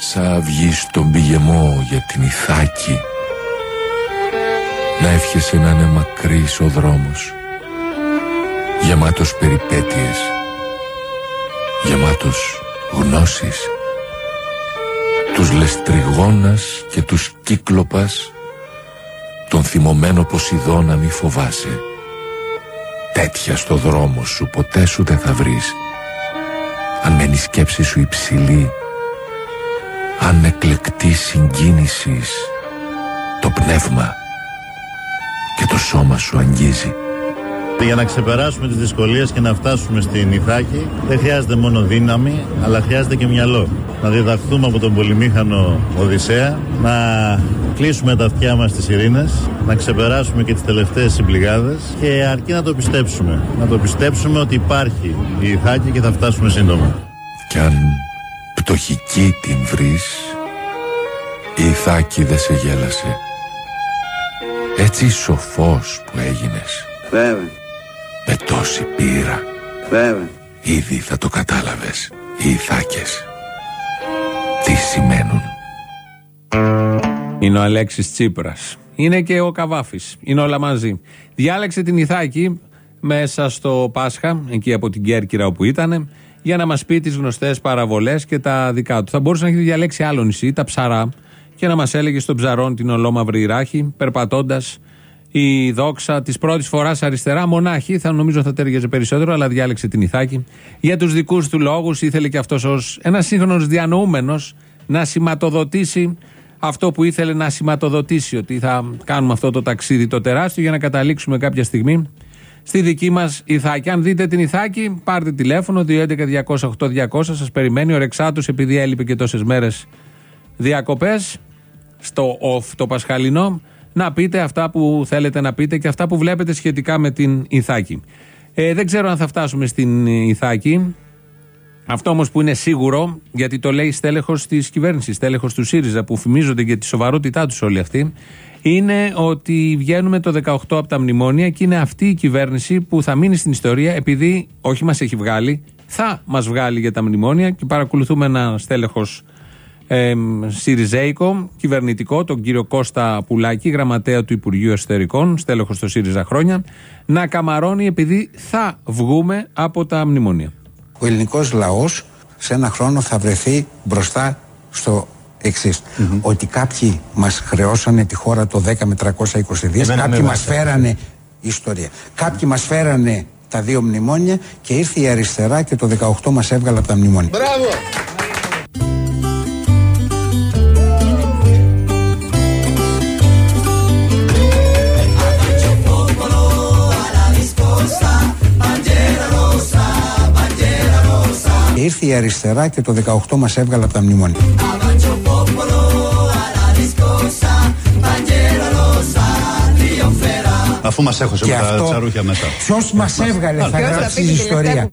Σα βγεις στον πηγεμό για την Ιθάκη. Να εύχεσαι να είναι μακρύς ο δρόμος. Γεμάτος περιπέτειες. Γεμάτος γνώσεις. Τους λεστριγόνας και τους κύκλοπας. Τον θυμωμένο Ποσειδώνα μη φοβάσαι. Τέτοια στο δρόμο σου ποτέ σου δεν θα βρεις. Αν μένει σκέψη σου υψηλή Αν εκλεκτή συγκίνησης Το πνεύμα και το σώμα σου αγγίζει για να ξεπεράσουμε τις δυσκολίες και να φτάσουμε στην Ιθάκη δεν χρειάζεται μόνο δύναμη, αλλά χρειάζεται και μυαλό. Να διδαχθούμε από τον πολυμήχανο Οδυσσέα, να κλείσουμε τα αυτιά μας στις ειρήνες, να ξεπεράσουμε και τις τελευταίες συμπληγάδες και αρκεί να το πιστέψουμε. Να το πιστέψουμε ότι υπάρχει η Ιθάκη και θα φτάσουμε σύντομα. Κι αν πτωχική την βρεις, η Ιθάκη δεν σε γέλασε. Έτσι σοφός που έγινες. Βέβαια. Με τόση πείρα. Βέβαια. Ήδη θα το κατάλαβες. Οι Ιθάκες. Τι σημαίνουν. Είναι ο Αλέξης Τσίπρας. Είναι και ο Καβάφης. Είναι όλα μαζί. Διάλεξε την Ιθάκη μέσα στο Πάσχα, εκεί από την Κέρκυρα όπου ήταν, για να μας πει τις γνωστές παραβολές και τα δικά του. Θα μπορούσε να έχει διαλέξει άλλο νησί, τα ψαρά, και να μας έλεγε στον ψαρόν την ολόμαυρη ράχη, περπατώντας η δόξα της πρώτης φοράς αριστερά, μονάχη, θα νομίζω θα τέριαζε περισσότερο, αλλά διάλεξε την Ιθάκη. Για τους δικούς του λόγους ήθελε και αυτός ως ένας σύγχρονος διανοούμενος να σηματοδοτήσει αυτό που ήθελε να σηματοδοτήσει, ότι θα κάνουμε αυτό το ταξίδι το τεράστιο για να καταλήξουμε κάποια στιγμή στη δική μας Ιθάκη. Αν δείτε την Ιθάκη, πάρτε τηλέφωνο 211-200-8200. Σας περιμένει ο Ρεξάτος, επειδή έλειπε και τόσες μέρες διακοπές στο off το Πασχαλινό να πείτε αυτά που θέλετε να πείτε και αυτά που βλέπετε σχετικά με την Ιθάκη. Ε, δεν ξέρω αν θα φτάσουμε στην Ιθάκη. Αυτό όμως που είναι σίγουρο, γιατί το λέει στέλεχος της κυβέρνησης, στέλεχος του ΣΥΡΙΖΑ, που φημίζονται για τη σοβαρότητά τους όλοι αυτοί, είναι ότι βγαίνουμε το 18 από τα μνημόνια και είναι αυτή η κυβέρνηση που θα μείνει στην ιστορία επειδή όχι μας έχει βγάλει, θα μας βγάλει για τα μνημόνια και παρακολουθούμε ένα στέλεχος ε, Σιριζέικο, κυβερνητικό, τον κύριο Κώστα Πουλάκη, γραμματέα του Υπουργείου Εσωτερικών, στέλεχος στο ΣΥΡΙΖΑ χρόνια, να καμαρώνει επειδή θα βγούμε από τα μνημόνια. Ο ελληνικός λαός σε ένα χρόνο θα βρεθεί μπροστά στο εξής. Ότι κάποιοι μας χρεώσανε τη χώρα το 10 με 320 δις, κάποιοι μας φέρανε ιστορία. Κάποιοι μας φέρανε τα δύο μνημόνια και ήρθε η αριστερά και το 18 μας έβγαλε από τα μνημόνια. Μπράβο! Και ήρθε η αριστερά και το 18 μας έβγαλε από τα μνημόνια. Αφού μας έχωσε με τα τσαρούχια μετά. Ποιος μας έβγαλε θα γράψει η ιστορία.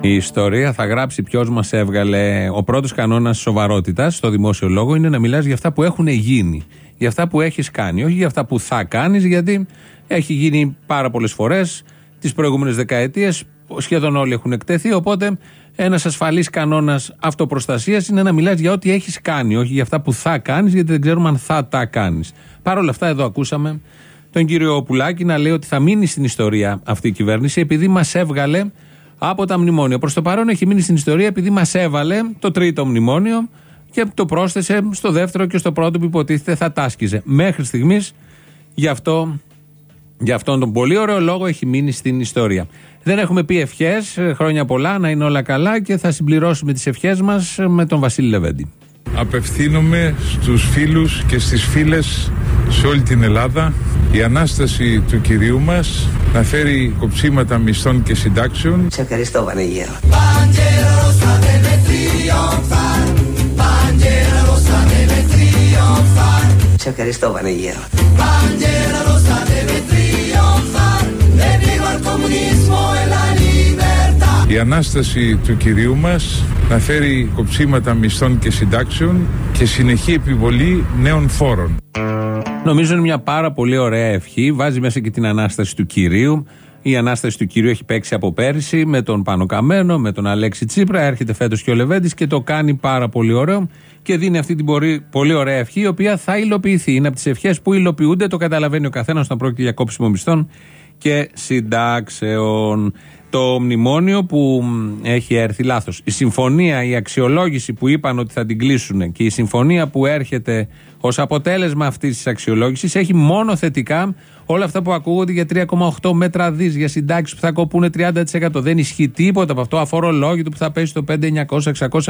Η ιστορία θα γράψει ποιος μας έβγαλε. Ο πρώτος κανόνας σοβαρότητας στο δημόσιο λόγο είναι να μιλάς για αυτά που έχουν γίνει. Για αυτά που έχεις κάνει. Όχι για αυτά που θα κάνεις, γιατί έχει γίνει πάρα πολλές φορές τις προηγούμενες δεκαετίες. Σχεδόν όλοι έχουν εκτεθεί. Οπότε ένας ασφαλής κανόνας αυτοπροστασίας είναι να μιλάς για ό,τι έχεις κάνει. Όχι για αυτά που θα κάνεις, γιατί δεν ξέρουμε αν θα τα κάνεις. Παρ' όλα αυτά, εδώ ακούσαμε τον κύριο Πουλάκη να λέει ότι θα μείνει στην ιστορία αυτή η κυβέρνηση επειδή μας έβγαλε από τα μνημόνια. Προς το παρόν έχει μείνει στην ιστορία επειδή μας έβαλε το τρίτο μνημόνιο και το πρόσθεσε στο δεύτερο και στο πρώτο που υποτίθεται θα τάσκιζε. Μέχρι στιγμής γι' αυτό. Γι' αυτόν τον πολύ ωραίο λόγο έχει μείνει στην ιστορία. Δεν έχουμε πει ευχές, χρόνια πολλά, να είναι όλα καλά και θα συμπληρώσουμε τις ευχές μας με τον Βασίλη Λεβέντη. Απευθύνομαι στους φίλους και στις φίλες σε όλη την Ελλάδα η Ανάσταση του Κυρίου μας να φέρει κοψίματα μισθών και συντάξεων. Σε ευχαριστώ Βανεγέρο. Σε ευχαριστώ Βανεγέρο. Η Ανάσταση του Κυρίου μας να φέρει κοψίματα μισθών και συντάξεων και συνεχή επιβολή νέων φόρων. Νομίζω είναι μια πάρα πολύ ωραία ευχή. Βάζει μέσα και την ανάσταση του κυρίου. Η ανάσταση του κυρίου έχει παίξει από πέρυσι με τον Πάνο Καμένο, με τον Αλέξη Τσίπρα. Έρχεται φέτος και ο Λεβέντης και το κάνει πάρα πολύ ωραίο και δίνει αυτή την πολύ ωραία ευχή, η οποία θα υλοποιηθεί. Είναι από τις ευχές που υλοποιούνται, το καταλαβαίνει ο καθένας όταν πρόκειται για κόψιμο μισθών και συντάξεων. Το μνημόνιο που έχει έρθει λάθος. Η συμφωνία, η αξιολόγηση που είπαν ότι θα την κλείσουν και η συμφωνία που έρχεται ως αποτέλεσμα αυτής της αξιολόγησης έχει μόνο θετικά όλα αυτά που ακούγονται για 3,8 μέτρα δις για συντάξεις που θα κοπούν 30%. Δεν ισχύει τίποτα από αυτό. Αφορολόγητο που θα πέσει το 5.900-600.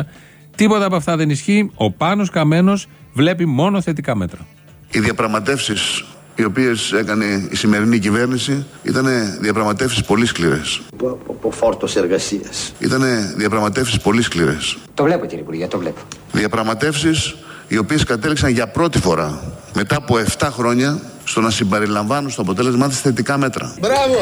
Τίποτα από αυτά δεν ισχύει. Ο Πάνος Καμένος βλέπει μόνο θετικά μέτρα. Οι διαπραγματεύσεις οι οποίες έκανε η σημερινή κυβέρνηση ήταν διαπραγματεύσεις πολύ σκληρές. Από φόρτος εργασίας. Ήταν διαπραγματεύσεις πολύ σκληρές. Το βλέπω κύριε Υπουργέ, το βλέπω. Διαπραγματεύσεις οι οποίες κατέληξαν για πρώτη φορά μετά από 7 χρόνια στο να συμπεριλαμβάνουν στο αποτέλεσμά της θετικά μέτρα. Μπράβο!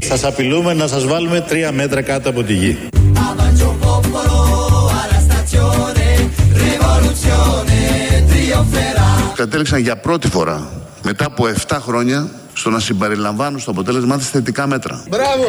Σας απειλούμε να σας βάλουμε τρία μέτρα κάτω από τη γη. Κατέληξαν για πρώτη φορά μετά από 7 χρόνια στο να συμπεριλαμβάνουν στο αποτέλεσμά της θετικά μέτρα. Μπράβο!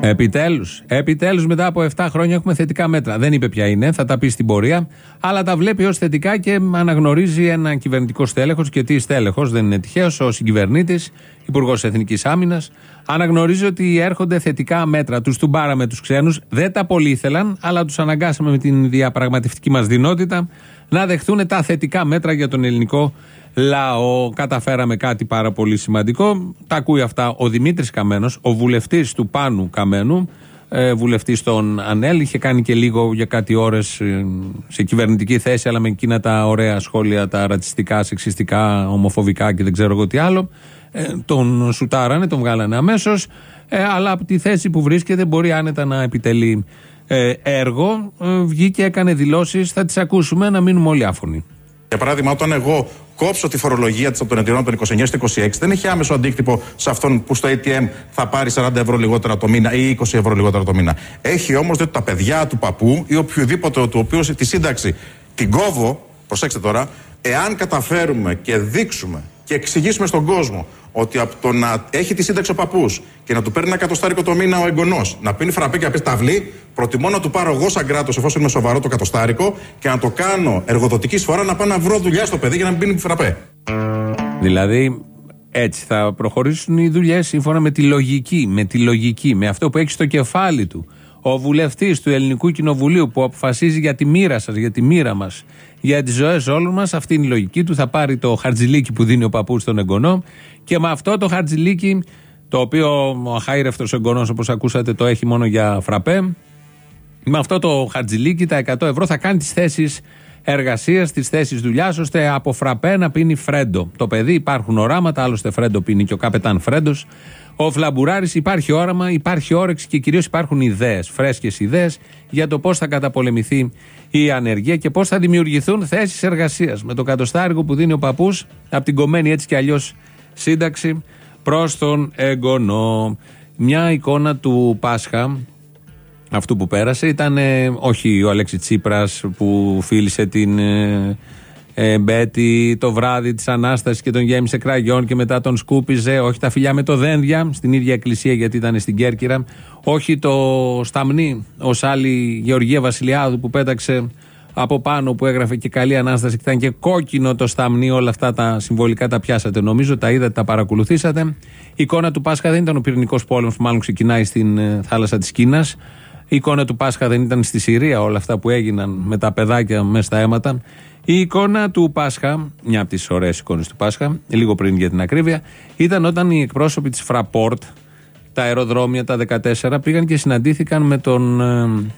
Επιτέλους. Επιτέλους, μετά από 7 χρόνια έχουμε θετικά μέτρα. Δεν είπε ποια είναι, θα τα πει στην πορεία. Αλλά τα βλέπει ως θετικά και αναγνωρίζει ένα κυβερνητικό στέλεχος. Και τι στέλεχος, δεν είναι τυχαίος, ο συγκυβερνήτης, Υπουργός Εθνικής Άμυνας. Αναγνωρίζει ότι έρχονται θετικά μέτρα. Τους τουμπάραμε τους ξένους. Δεν τα πολύ ήθελαν, αλλά τους αναγκάσαμε με την διαπραγματευτική μας δυνότητα να δεχθούν τα θετικά μέτρα για τον ελληνικό λαό. Καταφέραμε κάτι πάρα πολύ σημαντικό. Τα ακούει αυτά ο Δημήτρης Καμένος, ο βουλευτής του Πάνου Καμένου, ε, βουλευτής των ΑΝΕΛ. Είχε κάνει και λίγο για κάτι ώρες ε, σε κυβερνητική θέση, αλλά με εκείνα τα ωραία σχόλια, τα ρατσιστικά, σεξιστικά, ομοφοβικά και δεν ξέρω εγώ τι άλλο. Ε, τον σουτάρανε, τον βγάλανε αμέσως. Ε, αλλά από τη θέση που βρίσκεται μπορεί άνετα να επιτελεί ε, έργο. Ε, βγήκε, έκανε δηλώσεις. Θα τις ακούσουμε να μείνουμε όλοι άφωνοι. Για παράδειγμα, όταν εγώ κόψω τη φορολογία της από τον εταιρεών των 29 στο 26, δεν έχει άμεσο αντίκτυπο σε αυτόν που στο ATM θα πάρει 40 ευρώ λιγότερα το μήνα ή 20 ευρώ λιγότερα το μήνα. Έχει όμως διότι τα παιδιά του παππού ή οποιοδήποτε του οποίου τη σύνταξη την κόβω, προσέξτε τώρα, εάν καταφέρουμε και δείξουμε και εξηγήσουμε στον κόσμο ότι από το να έχει τη σύνταξη ο παππούς και να του παίρνει ένα κατοστάρικο το μήνα ο εγγονός, να πίνει φραπέ και να πει ταυλή, προτιμώ να του πάρω εγώ σαν κράτος, εφόσον είμαι σοβαρό το κατοστάρικο, και να το κάνω εργοδοτική σφορά να πάω να βρω δουλειά στο παιδί για να μην πίνει φραπέ. Δηλαδή, έτσι θα προχωρήσουν οι δουλειές σύμφωνα με τη λογική, με τη λογική, με αυτό που έχει στο κεφάλι του. Ο βουλευτής του Ελληνικού Κοινοβουλίου που αποφασίζει για τη μοίρα σας, για τη μοίρα μας, για τις ζωές όλων μας, αυτή είναι η λογική του. Θα πάρει το χαρτζιλίκι που δίνει ο παππούς στον εγγονό και με αυτό το χαρτζιλίκι, το οποίο ο αχάιρευτο εγγονός, όπως ακούσατε, το έχει μόνο για φραπέ, με αυτό το χαρτζιλίκι, τα 100 ευρώ, θα κάνει τις θέσεις εργασίας, τις θέσεις δουλειάς, ώστε από φραπέ να πίνει φρέντο. Το παιδί υπάρχουν οράματα, άλλωστε φρέντο πίνει και ο καπετάν Φρέντος. Ο Φλαμπουράρη υπάρχει όραμα, υπάρχει όρεξη και κυρίως υπάρχουν ιδέες, φρέσκες ιδέες για το πώς θα καταπολεμηθεί η ανεργία και πώς θα δημιουργηθούν θέσεις εργασίας. Με το κατοστάρικο που δίνει ο παππούς από την κομμένη έτσι κι αλλιώς σύνταξη προς τον εγγονό. Μια εικόνα του Πάσχα αυτού που πέρασε ήταν όχι ο Αλέξη Τσίπρας που φίλησε την ε, ε, Μπέτη το βράδυ της Ανάστασης και τον γέμισε κραγιόν και μετά τον σκούπιζε. Όχι τα φιλιά με το δένδια στην ίδια εκκλησία γιατί ήταν στην Κέρκυρα. Όχι το σταμνί ως άλλη Γεωργία Βασιλιάδου που πέταξε από πάνω που έγραφε και καλή Ανάσταση και ήταν και κόκκινο το σταμνί. Όλα αυτά τα συμβολικά τα πιάσατε νομίζω, τα είδατε, τα παρακολουθήσατε. Η εικόνα του Πάσχα δεν ήταν ο πυρηνικός πόλεμος που μάλλον ξεκινάει στην ε, θάλασσα της Κίνας. Η εικόνα του Πάσχα δεν ήταν στη Συρία όλα αυτά που έγιναν με τα παιδάκια μέσα στα αίματα. Η εικόνα του Πάσχα, μια από τις ωραίες εικόνες του Πάσχα, λίγο πριν για την ακρίβεια, ήταν όταν οι εκπρόσωποι της Fraport, τα αεροδρόμια, τα 14, πήγαν και συναντήθηκαν με τον ε,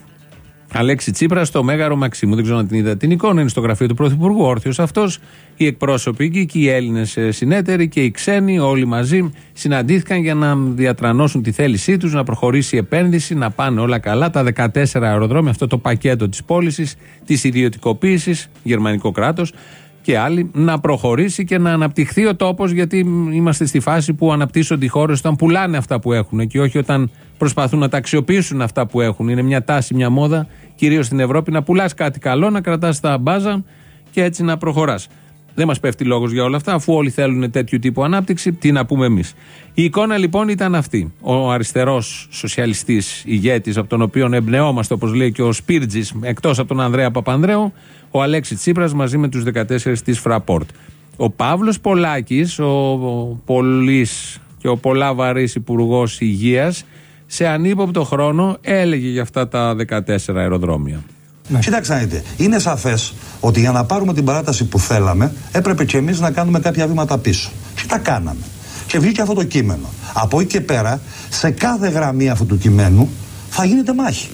Αλέξη Τσίπρας στο Μέγαρο Μαξίμου. Δεν ξέρω αν την είδα την εικόνα, είναι στο γραφείο του Πρωθυπουργού. Όρθιος αυτός. Οι εκπρόσωποι εκεί και οι Έλληνες συνέτεροι και οι ξένοι, όλοι μαζί, συναντήθηκαν για να διατρανώσουν τη θέλησή τους, να προχωρήσει η επένδυση, να πάνε όλα καλά. Τα 14 αεροδρόμια, αυτό το πακέτο της πώλησης, της ιδιωτικοποίησης, γερμανικό κράτος και άλλοι, να προχωρήσει και να αναπτυχθεί ο τόπος, γιατί είμαστε στη φάση που αναπτύσσονται οι χώρες όταν πουλάνε αυτά που έχουν και όχι όταν προσπαθούν να τα αξιοποιήσουν αυτά που έχουν. Είναι μια τάση, μια μόδα, κυρίως στην Ευρώπη, να πουλάς κάτι καλό, να κρατάς τα μπάζα και έτσι να προχωράς. Δεν μας πέφτει λόγος για όλα αυτά, αφού όλοι θέλουν τέτοιου τύπου ανάπτυξη, τι να πούμε εμείς. Η εικόνα λοιπόν ήταν αυτή. Ο αριστερός σοσιαλιστής ηγέτης, από τον οποίο εμπνεόμαστε, όπως λέει και ο Σπίρτζης, εκτός από τον Ανδρέα Παπανδρέου, ο Αλέξης Τσίπρας μαζί με τους 14 της Φραπόρτ. Ο Παύλος Πολάκης, ο, ο πολύς και ο πολλά βαρύ υπουργός υγείας, σε ανύποπτο χρόνο έλεγε για αυτά τα 14 αεροδρόμια. Ναι. Κοιτάξτε να δείτε, είναι σαφές ότι για να πάρουμε την παράταση που θέλαμε, έπρεπε και εμείς να κάνουμε κάποια βήματα πίσω. Και τα κάναμε. Και βγήκε αυτό το κείμενο. Από εκεί και πέρα, σε κάθε γραμμή αυτού του κειμένου θα γίνεται μάχη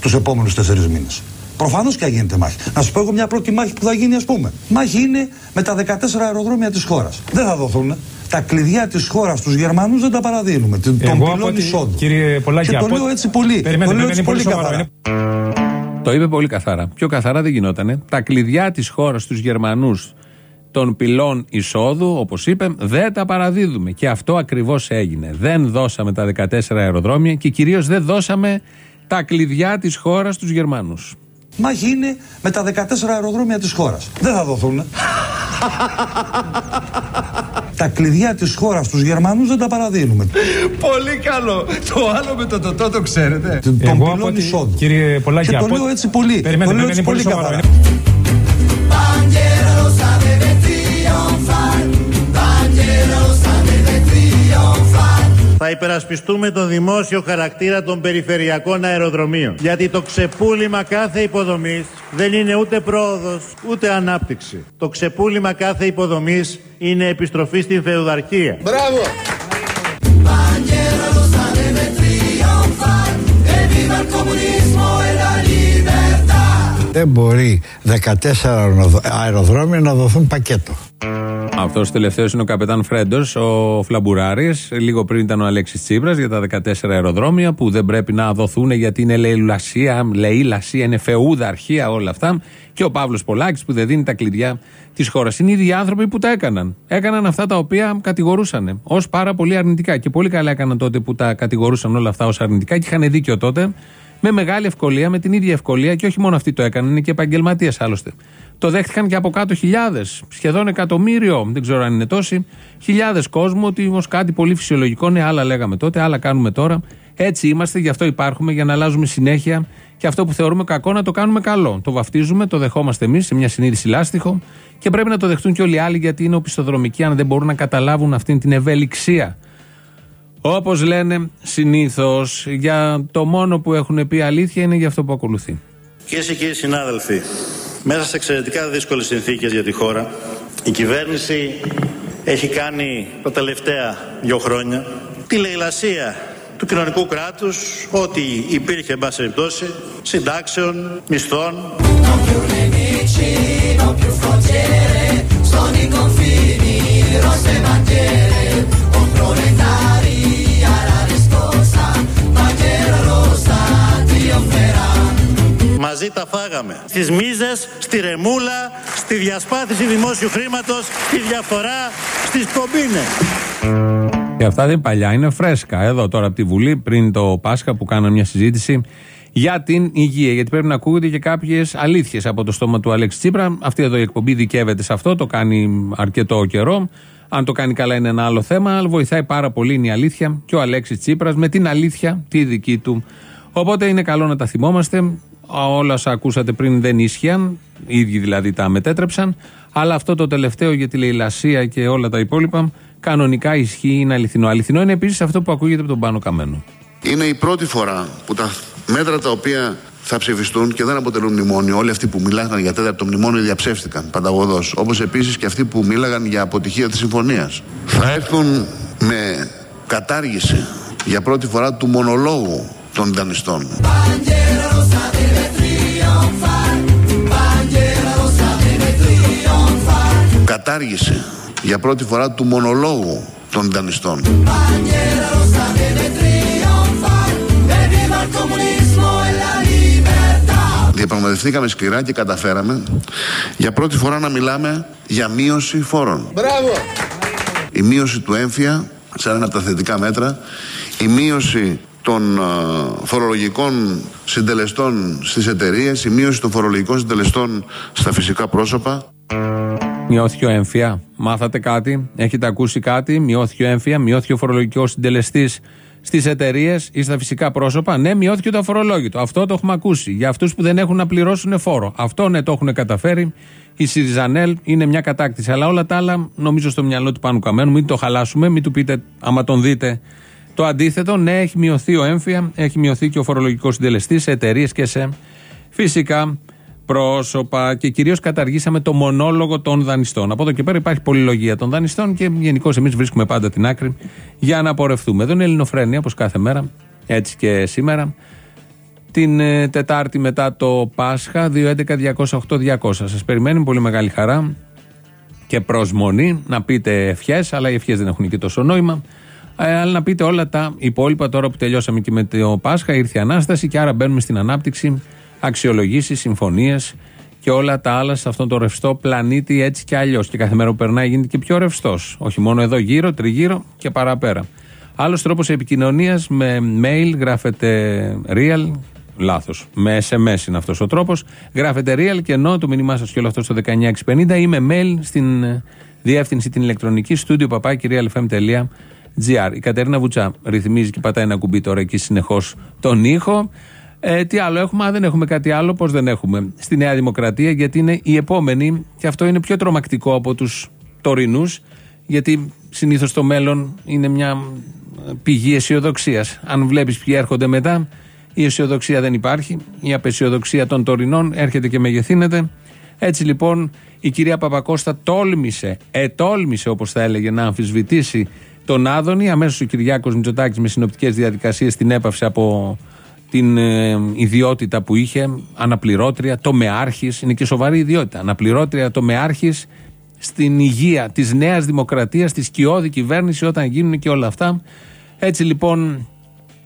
τους επόμενους τέσσερις μήνες. Προφανώς και θα γίνεται μάχη. Να σα πω εγώ μια πρώτη μάχη που θα γίνει, ας πούμε. Μάχη είναι με τα 14 αεροδρόμια της χώρας. Δεν θα δοθούν. Τα κλειδιά της χώρας στους Γερμανούς δεν τα παραδίνουμε. Τον πυλόν εισόδου. Κύριε Πολάκη, και το λέω έτσι πολύ. Περιμένετε, το λέω έτσι πολύ, πολύ σοβαρό. καθαρά. Είναι... Το είπε πολύ καθαρά. Πιο καθαρά δεν γινότανε. Τα κλειδιά της χώρας στους Γερμανούς των πυλών εισόδου, όπως είπε, δεν τα παραδίδουμε. Και αυτό ακριβώς έγινε. Δεν δώσαμε τα 14 αεροδρόμια και κυρίως δεν δώσαμε τα κλειδιά της χώρας στους Γερμανούς. Μάχη είναι με τα 14 αεροδρόμια της χώρας. Δεν θα δοθούν. τα κλειδιά της χώρας στους Γερμανούς δεν τα παραδίνουμε. Πολύ καλό. Το άλλο με το τοτό το ξέρετε. Τον Εγώ από πυλόν ό,τι- εισόδου. Κύριε Πολάκη, Και το από- λέω έτσι πολύ. Περιμένετε, το λέω είναι έτσι πολύ πολύ σοβαρό. καθαρά. Θα υπερασπιστούμε τον δημόσιο χαρακτήρα των περιφερειακών αεροδρομίων. Γιατί το ξεπούλημα κάθε υποδομής δεν είναι ούτε πρόοδος ούτε ανάπτυξη. Το ξεπούλημα κάθε υποδομής είναι επιστροφή στην φεουδαρχία. Μπράβο. Δεν μπορεί 14 αεροδρόμια να δοθούν πακέτο. Αυτός τελευταίος είναι ο καπετάν Φρέντος, ο Φλαμπουράρη. Λίγο πριν ήταν ο Αλέξης Τσίπρας για τα 14 αεροδρόμια που δεν πρέπει να δοθούν γιατί είναι λαιλασία, λαιλασία, είναι φεούδα αρχεία όλα αυτά. Και ο Παύλος Πολάκης που δεν δίνει τα κλειδιά της χώρας. Είναι οι ίδιοι άνθρωποι που τα έκαναν. Έκαναν αυτά τα οποία κατηγορούσαν ως πάρα πολύ αρνητικά. Και πολύ καλά έκαναν τότε που τα κατηγορούσαν όλα αυτά ως αρνητικά και είχαν δίκιο τότε. Με μεγάλη ευκολία, με την ίδια ευκολία και όχι μόνο αυτοί το έκαναν, είναι και επαγγελματίε άλλωστε. Το δέχτηκαν και από κάτω χιλιάδες, σχεδόν εκατομμύριο, δεν ξέρω αν είναι τόσοι, χιλιάδες κόσμου ότι ως κάτι πολύ φυσιολογικό, ναι, άλλα λέγαμε τότε, άλλα κάνουμε τώρα. Έτσι είμαστε, γι' αυτό υπάρχουμε, για να αλλάζουμε συνέχεια και αυτό που θεωρούμε κακό να το κάνουμε καλό. Το βαφτίζουμε, το δεχόμαστε εμείς σε μια συνείδηση λάστιχο και πρέπει να το δεχτούν και όλοι οι άλλοι γιατί είναι οπισθοδρομικοί, αν δεν μπορούν να καταλάβουν αυτή την ευελιξία. Όπως λένε συνήθως, για το μόνο που έχουν πει αλήθεια είναι για αυτό που ακολουθεί. Κυρίες και κύριοι συνάδελφοι, μέσα σε εξαιρετικά δύσκολες συνθήκες για τη χώρα, η κυβέρνηση έχει κάνει τα τελευταία δύο χρόνια τη λαιλασία του κοινωνικού κράτους, ό,τι υπήρχε εν πάση περιπτώσει, συντάξεων, μισθών, Μαζί τα φάγαμε. Στις μίζες, στη ρεμούλα, στη διασπάθηση δημόσιου χρήματος, στη διαφορά, στις κομπίνες. Και αυτά δεν είναι παλιά, είναι φρέσκα. Εδώ τώρα από τη Βουλή, πριν το Πάσχα που κάναμε μια συζήτηση για την υγεία. Γιατί πρέπει να ακούγονται και κάποιες αλήθειες από το στόμα του Αλέξη Τσίπρα. Αυτή εδώ η εκπομπή δικαίβεται σε αυτό, το κάνει αρκετό καιρό. Αν το κάνει καλά είναι ένα άλλο θέμα, αλλά βοηθάει πάρα πολύ είναι η αλήθεια και ο Αλέξης Τσίπρας με την αλήθεια τη δική του. Οπότε είναι καλό να τα θυμόμαστε. Όλα όσα ακούσατε πριν δεν ίσχυαν, οι ίδιοι δηλαδή τα μετέτρεψαν. Αλλά αυτό το τελευταίο για τη λαιλασία και όλα τα υπόλοιπα κανονικά ισχύει, είναι αληθινό. Αληθινό είναι επίσης αυτό που ακούγεται από τον Πάνο Καμένο. Είναι η πρώτη φορά που τα μέτρα τα οποία θα ψηφιστούν και δεν αποτελούν μνημόνιο, όλοι αυτοί που μιλάγαν για τέταρτο μνημόνιο διαψεύστηκαν πανταγωδώς. Όπως επίσης και αυτοί που μίλαγαν για αποτυχία της συμφωνίας. Θα έρθουν με κατάργηση για πρώτη φορά του μονολόγου των δανειστών. Κατάργηση για πρώτη φορά του μονολόγου των δανειστών. Διαπραγματευτήκαμε σκληρά και καταφέραμε για πρώτη φορά να μιλάμε για μείωση φόρων. Μπράβο. Η μείωση του έμφυα, σαν ένα από τα θετικά μέτρα, η μείωση των α, φορολογικών συντελεστών στις εταιρείες, η μείωση των φορολογικών συντελεστών στα φυσικά πρόσωπα. Μειώθηκε ο έμφυα. Μάθατε κάτι, έχετε ακούσει κάτι, μειώθηκε ο έμφυα, μειώθηκε ο φορολογικός συντελεστής στις εταιρείες ή στα φυσικά πρόσωπα; Ναι, μειώθηκε το αφορολόγητο. Αυτό το έχουμε ακούσει. Για αυτούς που δεν έχουν να πληρώσουν φόρο. Αυτό ναι, το έχουν καταφέρει. Η Σιριζανέλ είναι μια κατάκτηση. Αλλά όλα τα άλλα νομίζω στο μυαλό του Πάνου Καμένου. Μην το χαλάσουμε, μην του πείτε, άμα τον δείτε, το αντίθετο. Ναι, έχει μειωθεί ο έμφυα, έχει μειωθεί και ο φορολογικός συντελεστής σε εταιρείες και σε φυσικά πρόσωπα και κυρίως καταργήσαμε το μονόλογο των δανειστών. Από εδώ και πέρα υπάρχει πολυλογία των δανειστών και γενικώς εμείς βρίσκουμε πάντα την άκρη για να πορευτούμε. Εδώ είναι Ελληνοφρένια όπως κάθε μέρα, έτσι και σήμερα. Την ε, Τετάρτη μετά το Πάσχα, 2.11.208.200. Σας περιμένει πολύ μεγάλη χαρά και προσμονή να πείτε ευχές, αλλά οι ευχές δεν έχουν και τόσο νόημα. Ε, αλλά να πείτε όλα τα υπόλοιπα τώρα που τελειώσαμε και με το Πάσχα, ήρθε η ανάσταση και άρα μπαίνουμε στην ανάπτυξη αξιολογήσεις, συμφωνίες και όλα τα άλλα σε αυτόν τον ρευστό πλανήτη έτσι και αλλιώς. Και κάθε μέρα που περνάει γίνεται και πιο ρευστός. Όχι μόνο εδώ γύρω, τριγύρω και παραπέρα. Άλλος τρόπος επικοινωνίας με mail γράφετε real. Λάθος. Με SMS είναι αυτός ο τρόπος. Γράφετε real και ενώ το μήνυμά σας και όλο αυτό στο 19650 ή με mail στην διεύθυνση την ηλεκτρονική στούντιο παπάκυριαλfm.gr. Η Κατερίνα Βουτσά ρυθμίζει και πατάει ένα κουμπί τώρα εκεί συνεχώς τον ήχο. Ε, τι άλλο έχουμε, αν δεν έχουμε κάτι άλλο, πώς δεν έχουμε; Στη Νέα Δημοκρατία, γιατί είναι η επόμενη, και αυτό είναι πιο τρομακτικό από τους τωρινούς, γιατί συνήθως το μέλλον είναι μια πηγή αισιοδοξίας. Αν βλέπεις ποιοι έρχονται μετά, η αισιοδοξία δεν υπάρχει. Η απεσιοδοξία των τωρινών έρχεται και μεγεθύνεται. Έτσι λοιπόν η κυρία Παπακώστα τόλμησε, ετόλμησε όπως θα έλεγε, να αμφισβητήσει τον Άδωνη. Αμέσως ο Κυριάκος Μητσοτάκης με συνοπτικές διαδικασίες την έπαυσε από την ε, ιδιότητα που είχε, αναπληρώτρια, τομεάρχη, είναι και σοβαρή ιδιότητα. Αναπληρώτρια, τομεάρχη στην υγεία της Νέας Δημοκρατίας, στη σκιώδη κυβέρνηση, όταν γίνουν και όλα αυτά. Έτσι λοιπόν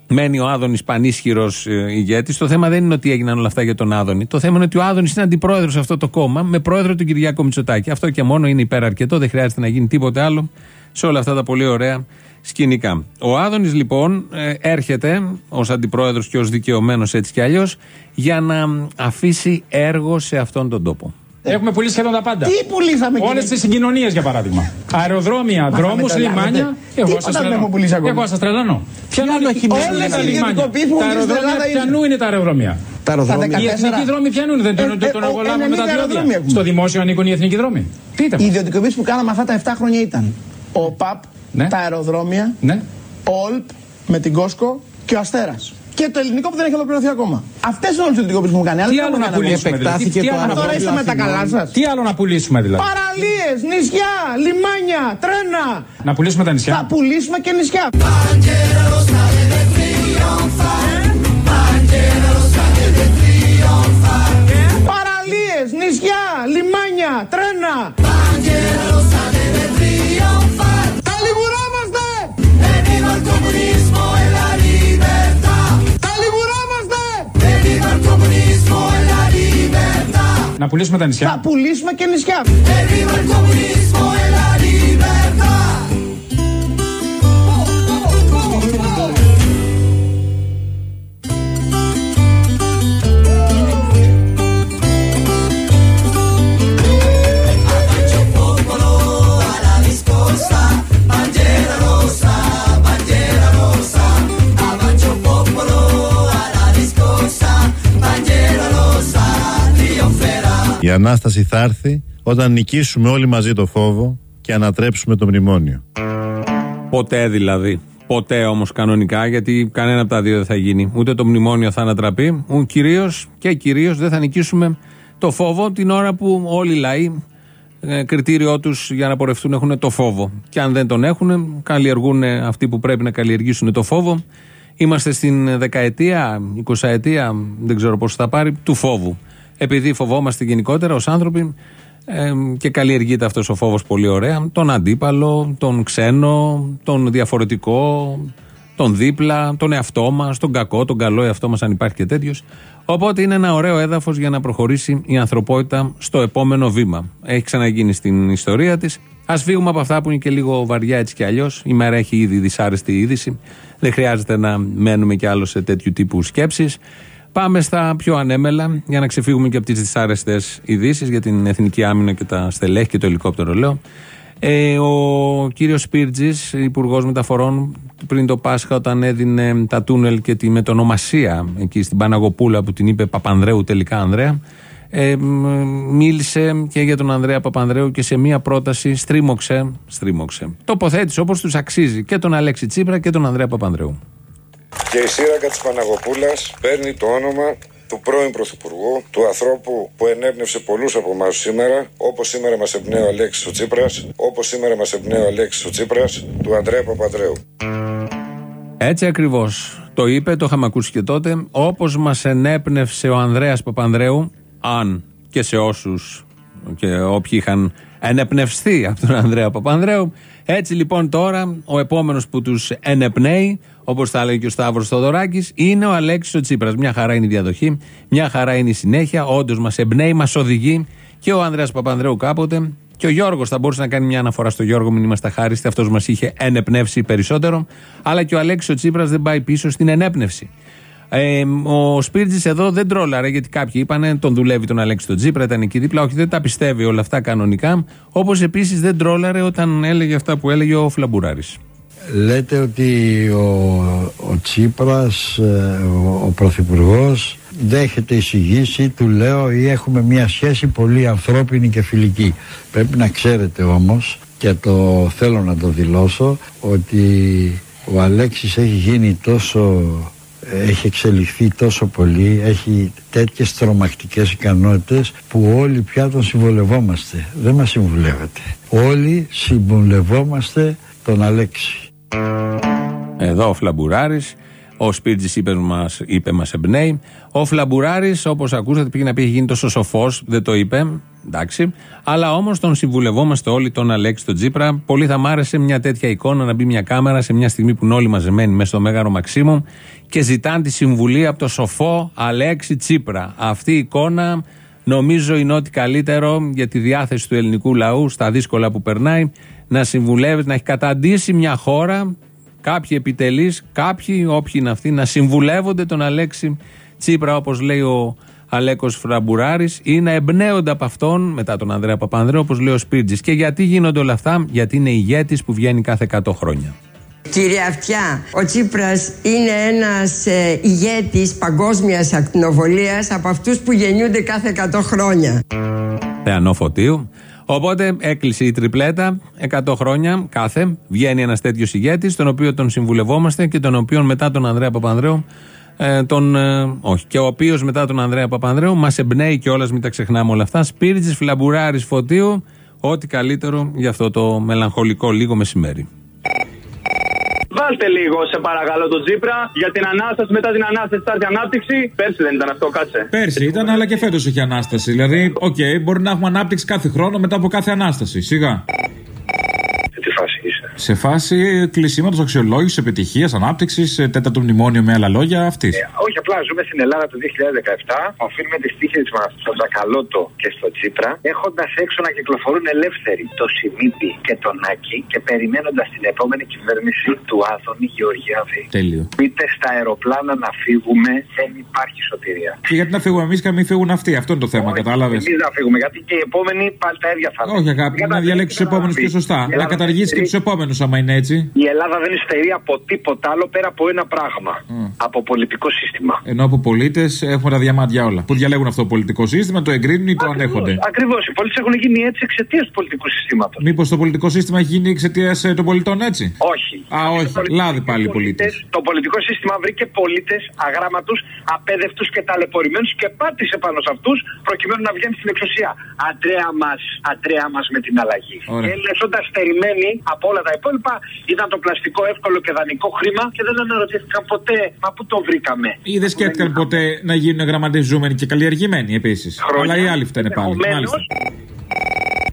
μένει ο Άδωνης πανίσχυρος ε, ηγέτης. Το θέμα δεν είναι ότι έγιναν όλα αυτά για τον Άδωνη. Το θέμα είναι ότι ο Άδωνης είναι αντιπρόεδρος σε αυτό το κόμμα, με πρόεδρο τον Κυριάκο Μητσοτάκη. Αυτό και μόνο είναι υπεραρκετό, δεν χρειάζεται να γίνει τίποτε άλλο σε όλα αυτά τα πολύ ωραία σκηνικά. Ο Άδωνης λοιπόν ε, έρχεται ως αντιπρόεδρος και ως δικαιωμένος έτσι κι αλλιώς για να αφήσει έργο σε αυτόν τον τόπο. Έχουμε πουλήσει σχεδόν τα πάντα. Τι πουλήσαμε, Όλες τις συγκοινωνίες για παράδειγμα. Αεροδρόμια, δρόμους, λιμάνια. Εγώ σας τρελανώ. Εγώ σας τρελανώ. Ποια είναι τα λιμάνια; Τα αεροδρόμια, ποιανού είναι τα αεροδρόμια. Τα αεροδρόμια. Οι εθνικοί δρόμοι ποιανού είναι, δεν τον εγώ με τα διόδια. Στο δημόσιο ανήκουν οι εθνικοί δρόμοι. Πείτε Η ιδιωτικοποίηση που κάναμε αυτά τα 7 χρόνια ήταν ο ΠΑΠ, Ναι. τα αεροδρόμια, Ναι. ο ΟΛΠ με την Κόσκο και ο Αστέρας. Και το ελληνικό που δεν έχει ολοκληρωθεί ακόμα. Αυτές είναι όλες οι ιδιωτικοποίησει που έχουν κάνει. Τι άλλο να πουλήσουμε δηλαδή. Τι άλλο να Τώρα είστε με τα καλά σας. Τι άλλο να πουλήσουμε δηλαδή. Παραλίες, νησιά, λιμάνια, τρένα. Να πουλήσουμε τα Θα νησιά. πουλήσουμε και νησιά. Παραλίες, νησιά, λιμάνια, τρένα. Να πουλήσουμε τα Θα νησιά. πουλήσουμε και νησιά. Η Ανάσταση θα έρθει όταν νικήσουμε όλοι μαζί το φόβο και ανατρέψουμε το μνημόνιο. Ποτέ δηλαδή. Ποτέ όμως κανονικά, γιατί κανένα από τα δύο δεν θα γίνει. Ούτε το μνημόνιο θα ανατραπεί, κυρίως και κυρίως δεν θα νικήσουμε το φόβο την ώρα που όλοι οι λαοί ε, κριτήριό τους για να πορευτούν έχουν το φόβο. Και αν δεν τον έχουν, καλλιεργούν αυτοί που πρέπει να καλλιεργήσουν το φόβο. Είμαστε στην δεκαετία, εικοσαετία, δεν ξέρω πώς θα πάρει, του φόβου. Επειδή φοβόμαστε γενικότερα ως άνθρωποι ε, και καλλιεργείται αυτός ο φόβος πολύ ωραία, τον αντίπαλο, τον ξένο, τον διαφορετικό, τον δίπλα, τον εαυτό μας, τον κακό, τον καλό εαυτό μας, αν υπάρχει και τέτοιος. Οπότε είναι ένα ωραίο έδαφος για να προχωρήσει η ανθρωπότητα στο επόμενο βήμα. Έχει ξαναγίνει στην ιστορία της. Α φύγουμε από αυτά που είναι και λίγο βαριά έτσι κι αλλιώς. Η μέρα έχει ήδη δυσάρεστη είδηση. Δεν χρειάζεται να μένουμε κι άλλο σε τέτοιου τύπου σκέψεις. Πάμε στα πιο ανέμελα για να ξεφύγουμε και από τις δυσάρεστες ειδήσεις για την εθνική άμυνα και τα στελέχη και το ελικόπτερο, λέω. Ε, ο κύριος Σπίρτζης, υπουργός μεταφορών, πριν το Πάσχα, όταν έδινε τα τούνελ και τη μετονομασία εκεί στην Παναγοπούλα που την είπε Παπανδρέου τελικά Ανδρέα, ε, μίλησε και για τον Ανδρέα Παπανδρέου και σε μία πρόταση στρίμωξε, στρίμωξε. Τοποθέτησε όπως τους αξίζει και τον Αλέξη Τσίπρα και τον Ανδρέα Παπανδρέου. Και η σύρακα της Παναγοπούλας παίρνει το όνομα του πρώην Πρωθυπουργού, του ανθρώπου που ενέπνευσε πολλούς από εμάς σήμερα, όπως σήμερα μας εμπνέει ο Αλέξης ο Τσίπρας, όπως σήμερα μας εμπνέει ο Αλέξης ο Τσίπρας, του Ανδρέα Παπανδρέου. Έτσι ακριβώς το είπε, το είχαμε ακούσει και τότε. Όπως μας ενέπνευσε ο Ανδρέας Παπανδρέου, αν και σε όσους και όποιοι είχαν ενεπνευστεί από τον Ανδρέα Παπανδρέου. Έτσι λοιπόν τώρα ο επόμενος που τους ενεπνέει, όπως θα έλεγε και ο Σταύρος Θοδωράκης, είναι ο Αλέξης ο Τσίπρας. Μια χαρά είναι η διαδοχή, μια χαρά είναι η συνέχεια. Όντως μας εμπνέει, μας οδηγεί και ο Ανδρέας Παπανδρέου κάποτε. Και ο Γιώργος θα μπορούσε να κάνει μια αναφορά στο Γιώργο, μην είμαστε χάριστοι, αυτός μας είχε ενεπνεύσει περισσότερο. Αλλά και ο Αλέξης ο Τσίπρας δεν πάει πίσω στην ενέπνευση. Ε, ο Σπίρτζης εδώ δεν τρόλαρε γιατί κάποιοι είπαν τον δουλεύει τον Αλέξη τον Τζίπρα, ήταν εκεί δίπλα. Όχι, δεν τα πιστεύει όλα αυτά κανονικά. Όπως επίσης δεν τρόλαρε όταν έλεγε αυτά που έλεγε ο Φλαμπουράρης. Λέτε ότι ο, ο Τσίπρας, ε, ο, ο Πρωθυπουργός, δέχεται εισηγήσει, του λέω ή έχουμε μια σχέση πολύ ανθρώπινη και φιλική. Πρέπει να ξέρετε όμως και το θέλω να το δηλώσω ότι ο Αλέξης έχει γίνει τόσο έχει εξελιχθεί τόσο πολύ, έχει τέτοιες τρομακτικές ικανότητες που όλοι πια τον συμβολευόμαστε. Δεν μας συμβουλεύεται. Όλοι συμβουλευόμαστε τον Αλέξη. Εδώ ο Φλαμπουράρης, ο Σπίρτζης είπε μας είπε μας εμπνέει. Ο Φλαμπουράρης, όπως ακούσατε, πήγε να πει: Έχει γίνει τόσο σοφός, δεν το είπε. Εντάξει. Αλλά όμως τον συμβουλευόμαστε όλοι τον Αλέξη τον Τζίπρα. Πολύ θα μ' άρεσε μια τέτοια εικόνα να μπει μια κάμερα σε μια στιγμή που είναι όλοι μαζεμένοι μέσα στο Μέγαρο Μαξίμου και ζητάνε τη συμβουλή από το σοφό Αλέξη Τσίπρα. Αυτή η εικόνα νομίζω είναι ό,τι καλύτερο για τη διάθεση του ελληνικού λαού στα δύσκολα που περνάει να συμβουλεύεις, να έχει καταντήσει μια χώρα, κάποιοι επιτελείς, κάποιοι, όποιοι είναι αυτοί, να συμβουλεύονται τον Αλέξη Τσίπρα, όπως λέει ο Αλέκος Φραμπουράρης, ή να εμπνέονται από αυτόν, μετά τον Ανδρέα Παπανδρέου, όπως λέει ο Σπίτζη. Και γιατί γίνονται όλα αυτά, γιατί είναι ηγέτης που βγαίνει κάθε 100 χρόνια. Κύριε Αυτιά, ο Τσίπρας είναι ένας ε, ηγέτης παγκόσμιας ακτινοβολίας από αυτούς που γεννιούνται κάθε 100 χρόνια. Θεανό Φωτίου. Οπότε έκλεισε η τριπλέτα 100 χρόνια κάθε. Βγαίνει ένας τέτοιος ηγέτης, τον οποίο τον συμβουλευόμαστε και τον οποίο μετά τον Ανδρέα Παπανδρέου. Ε, τον, ε, όχι, και ο οποίος μετά τον Ανδρέα Παπανδρέου μας εμπνέει κιόλας, μην τα ξεχνάμε όλα αυτά. Σπίριτζης Φλαμπουράρης Φωτίου. Ό,τι καλύτερο για αυτό το μελαγχολικό λίγο μεσημέρι. Βάλτε λίγο, σε παρακαλώ, τον Τζίπρα για την ανάσταση. Μετά την ανάσταση θα έρθει ανάπτυξη. Πέρσι δεν ήταν αυτό, κάτσε. Πέρσι ήταν, αλλά και φέτος έχει ανάσταση. Δηλαδή, OK, okay, μπορεί να έχουμε ανάπτυξη κάθε χρόνο μετά από κάθε ανάσταση. Σιγά. Σε φάση κλεισίματος αξιολόγηση, επιτυχίας, ανάπτυξης, τέταρτο μνημόνιο με άλλα λόγια αυτής. Ε, όχι, απλά ζούμε στην Ελλάδα του 2017. Οφείλουμε τις τύχες μας στον Τζακαλώτο και στο Τσίπρα, έχοντας έξω να κυκλοφορούν ελεύθεροι το Σιμίτι και τον Άκη και περιμένοντας την επόμενη κυβέρνηση του Άδωνη Γεωργιάδη. Τέλειο. Πείτε στα αεροπλάνα να φύγουμε, δεν υπάρχει σωτηρία. Και γιατί να φύγουμε εμείς και να μην φύγουν αυτοί, αυτό είναι το θέμα, κατάλαβες; Εμείς να φύγουμε, γιατί και οι επόμενοι πάλι τα ίδια θα Όχι, αγάπη, να διαλέξεις του επόμενους πιο σωστά. Να καταργήσεις και τους επόμενους άμα είναι έτσι. Η Ελλάδα δεν υστερεί από τίποτα άλλο πέρα από ένα πράγμα. Από πολιτικό σύστημα. Ενώ από πολίτες έχουν τα διαμάντια όλα. Που διαλέγουν αυτό το πολιτικό σύστημα, το εγκρίνουν ή το ανέχονται. Ακριβώς. Οι πολίτες έχουν γίνει έτσι εξαιτίας του πολιτικού συστήματος. Μήπως το πολιτικό σύστημα έχει γίνει εξαιτίας ε, των πολιτών έτσι; Όχι. Α, όχι. Λάδι πάλι οι πολίτες. Το πολιτικό σύστημα βρήκε πολίτες αγράμματους, απέδευτους και ταλαιπωρημένους και πάτησε πάνω σε αυτούς προκειμένου να βγαίνει στην εξουσία. Αντρέα μας, αντρέα μας με την αλλαγή. Έλληνε όταν στερημένοι από όλα τα υπόλοιπα ήταν το πλαστικό εύκολο και δανεικό χρήμα και δεν αναρωτήθηκαν ποτέ μα πού το βρήκαμε. Ή δεν σκέφτηκαν ποτέ να γίνουν γραμματιζούμενοι και καλλιεργημένοι επίσης. Αλλά οι άλλοι φταίνε πάλι.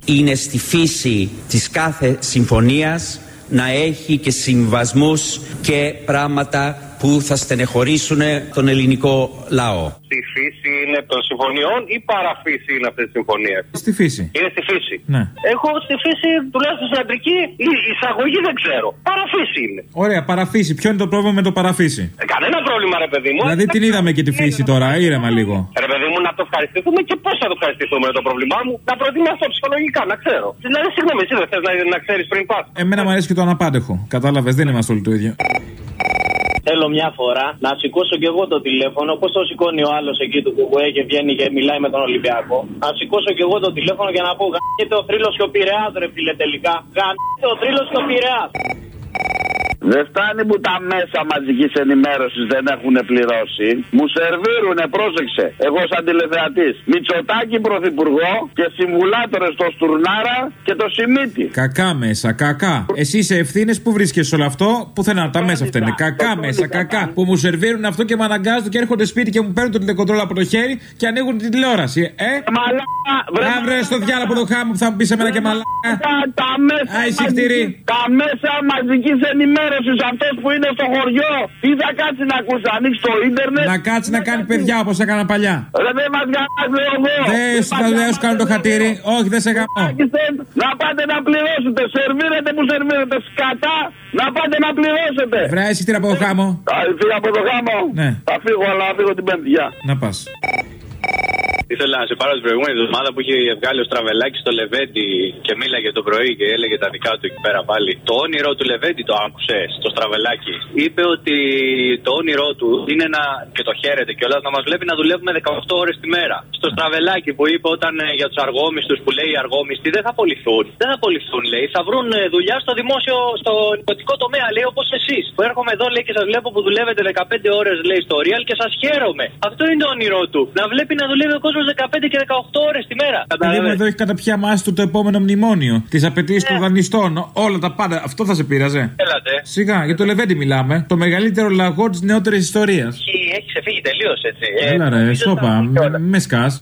Είναι στη φύση της κάθε συμφωνίας να έχει και συμβασμούς και πράγματα που θα στενεχωρήσουν τον ελληνικό λαό. Στη φύση είναι των συμφωνιών ή παραφύση είναι αυτές τι συμφωνίες; Στη φύση. Είναι στη φύση. Ναι. Έχω στη φύση, τουλάχιστον στην αντρική, η εισαγωγή δεν ξέρω. Παραφύση είναι. Ωραία, παραφύση. Ποιο είναι το πρόβλημα με το παραφύση; Ε, κανένα πρόβλημα, ρε παιδί μου. Δηλαδή την είδαμε και τη φύση τώρα, ήρεμα λίγο. Ρε παιδί μου, να το ευχαριστηθούμε και πώς θα το ευχαριστηθούμε το πρόβλημά μου; Να προετοιμαστώ ψυχολογικά, να ξέρω. Δηλαδή, συγγνώμη, εσύ δεν θες να, να ξέρεις πριν πας. Εμένα μου αρέσει και το αναπάντεχο. Κατάλαβες, δεν είμαστε όλοι το ίδιο. Θέλω μια φορά να σηκώσω κι εγώ το τηλέφωνο, όπω το σηκώνει ο άλλος εκεί του που και βγαίνει και μιλάει με τον Ολυμπιακό. Να σηκώσω κι εγώ το τηλέφωνο για να πω Γαμιέται ο θρύλος και ο Πειραιάς, ρε φίλε τελικά. Γαμιέται ο θρύλος και ο Πειραιάς. Δεν φτάνει που τα μέσα μαζικής ενημέρωσης δεν έχουν πληρώσει. Μου σερβίρουνε, πρόσεξε. Εγώ σαν τηλεθεατής. Μητσοτάκι πρωθυπουργό και συμβουλάτορες στο Στουρνάρα και το Σιμίτι. Κακά μέσα, κακά. Εσύ σε ευθύνε που βρίσκεσαι όλο αυτό, πουθενά τα μέσα αυτά είναι. Κακά μέσα, κακά. Που μου σερβίρουν αυτό και με αναγκάζουν και έρχονται σπίτι και μου παίρνουν το τηλεκοντρόλ από το χέρι και ανοίγουν την τηλεόραση. Ε, μαλάκα, βρε, βρες στο διάλογο το χάμο που θα μου πεις εμένα και μαλάκα. Τα, τα μέσα, Α, εσύ χτυρί. τα μέσα μαζική ενημέρωση, αυτό που είναι στο χωριό, τι θα κάτσει να ακούσει, να ανοίξει το ίντερνετ. Να κάτσει να κάνει παιδιά όπως έκανα παλιά. Ρε, δεν μας γαμάς, λέω εγώ. Δεν θα σου κάνω το χατήρι. Όχι, δεν σε γαμώ. Να πάτε να πληρώσετε. Σερβίρετε που σερβίρετε. Σκατά να πάτε να πληρώσετε. Βρέα, εσύ τι από το χάμο. Φύγω από το χάμο. Ναι. Θα φύγω, αλλά θα φύγω την πέμπτη. Γεια. Να πας. Ήθελα να σε πάρω την προηγούμενη εβδομάδα που είχε βγάλει ο Στραβελάκης στο Λεβέντι και μίλαγε το πρωί και έλεγε τα δικά του εκεί πέρα πάλι. Το όνειρο του Λεβέντι το άκουσε στο Στραβελάκη. Είπε ότι το όνειρό του είναι να. και το χαίρεται κιόλας να μας βλέπει να δουλεύουμε 18 ώρες τη μέρα. Στο Στραβελάκη που είπε όταν ε, για τους αργόμιστους που λέει οι αργόμιστοι δεν θα απολυθούν. Δεν θα απολυθούν λέει. Θα βρουν ε, δουλειά στο δημόσιο, στο νοικοτικό τομέα λέει όπως εσείς. Που έρχομαι εδώ λέει και σας βλέπω που δουλεύετε 15 ώρες λέει στο Real και σας χαίρομαι. Αυτό είναι το όνειρό του. Να βλέπει να δουλεύει ο κόσμος 15 και 18 ώρες τη μέρα. Παιδί μου, εδώ έχει καταπιά μάση του το επόμενο μνημόνιο. Τι απαιτήσει των δανειστών. Όλα τα πάντα. Αυτό θα σε πείραζε. Έλατε. Σιγά, για το Λεβέντι μιλάμε. Το μεγαλύτερο λαγό της νεότερης ιστορίας. Έχει, έχει ξεφύγει τελείως έτσι. Ε, Έλα ρε, σώπα, με σκάς.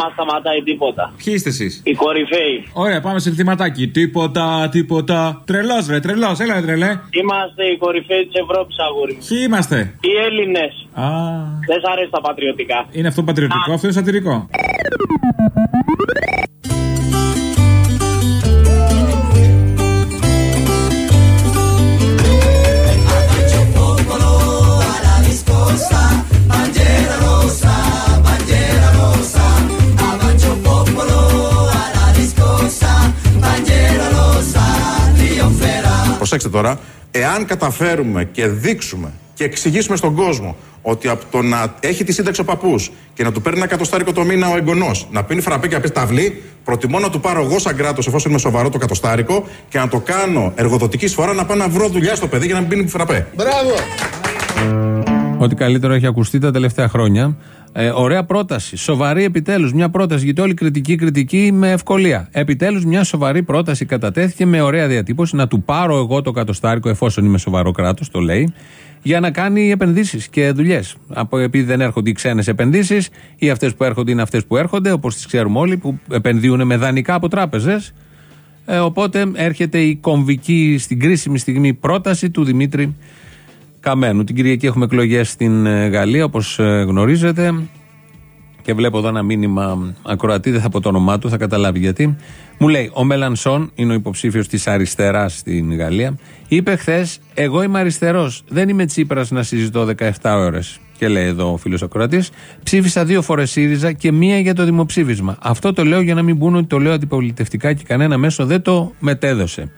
Δεν μα σταματάει τίποτα. Ποιοι είστε εσείς; Οι κορυφαίοι. Ωραία, πάμε σε θυματάκι. Τίποτα, τίποτα. Τρελός, ρε, τρελός, έλα, ρε, τρελέ. Είμαστε οι κορυφαίοι της Ευρώπης, αγόρι. Ποιοι είμαστε; Οι Έλληνες. Α. Δεν σ' αρέσει τα πατριωτικά. Είναι αυτό πατριωτικό, αυτό είναι σατυρικό. Προσέξτε τώρα, εάν καταφέρουμε και δείξουμε και εξηγήσουμε στον κόσμο ότι από το να έχει τη σύνταξη ο παππούς και να του παίρνει ένα κατοστάρικο το μήνα ο εγγονός, να πίνει φραπέ και να πει ταυλή, προτιμώ να του πάρω εγώ σαν κράτος, εφόσον είμαι σοβαρό το κατοστάρικο, και να το κάνω εργοδοτική φορά να πάω να βρω δουλειά στο παιδί για να μην πίνει φραπέ. Μπράβο! Ό,τι καλύτερο έχει ακουστεί τα τελευταία χρόνια. Ε, ωραία πρόταση. Σοβαρή επιτέλους. Μια πρόταση. Γιατί όλη κριτική κριτική με ευκολία. Επιτέλους μια σοβαρή πρόταση κατατέθηκε με ωραία διατύπωση να του πάρω εγώ το κατοστάρικο εφόσον είμαι σοβαρό κράτος, το λέει, για να κάνει επενδύσεις και δουλειές. Επειδή δεν έρχονται οι ξένες επενδύσεις ή αυτές που έρχονται είναι αυτές που έρχονται, όπως τις ξέρουμε όλοι, που επενδύουν με δανεικά από τράπεζες. Ε, οπότε έρχεται η κομβική στην κρίσιμη στιγμή πρόταση του Δημήτρη Καμένου. Την Κυριακή έχουμε εκλογές στην ε, Γαλλία, όπως γνωρίζετε. Και βλέπω εδώ ένα μήνυμα ακροατή, δεν θα πω το όνομά του, θα καταλάβει γιατί. Μου λέει: Ο Μελανσόν, είναι ο υποψήφιος της αριστεράς στην Γαλλία, είπε χθες: Εγώ είμαι αριστερός. Δεν είμαι Τσίπρας να συζητώ 17 ώρες. Και λέει εδώ ο φίλος ακροατής: Ψήφισα δύο φορές ΣΥΡΙΖΑ και μία για το δημοψήφισμα. Αυτό το λέω για να μην μπουν ότι το λέω αντιπολιτευτικά και κανένα μέσο δεν το μετέδωσε.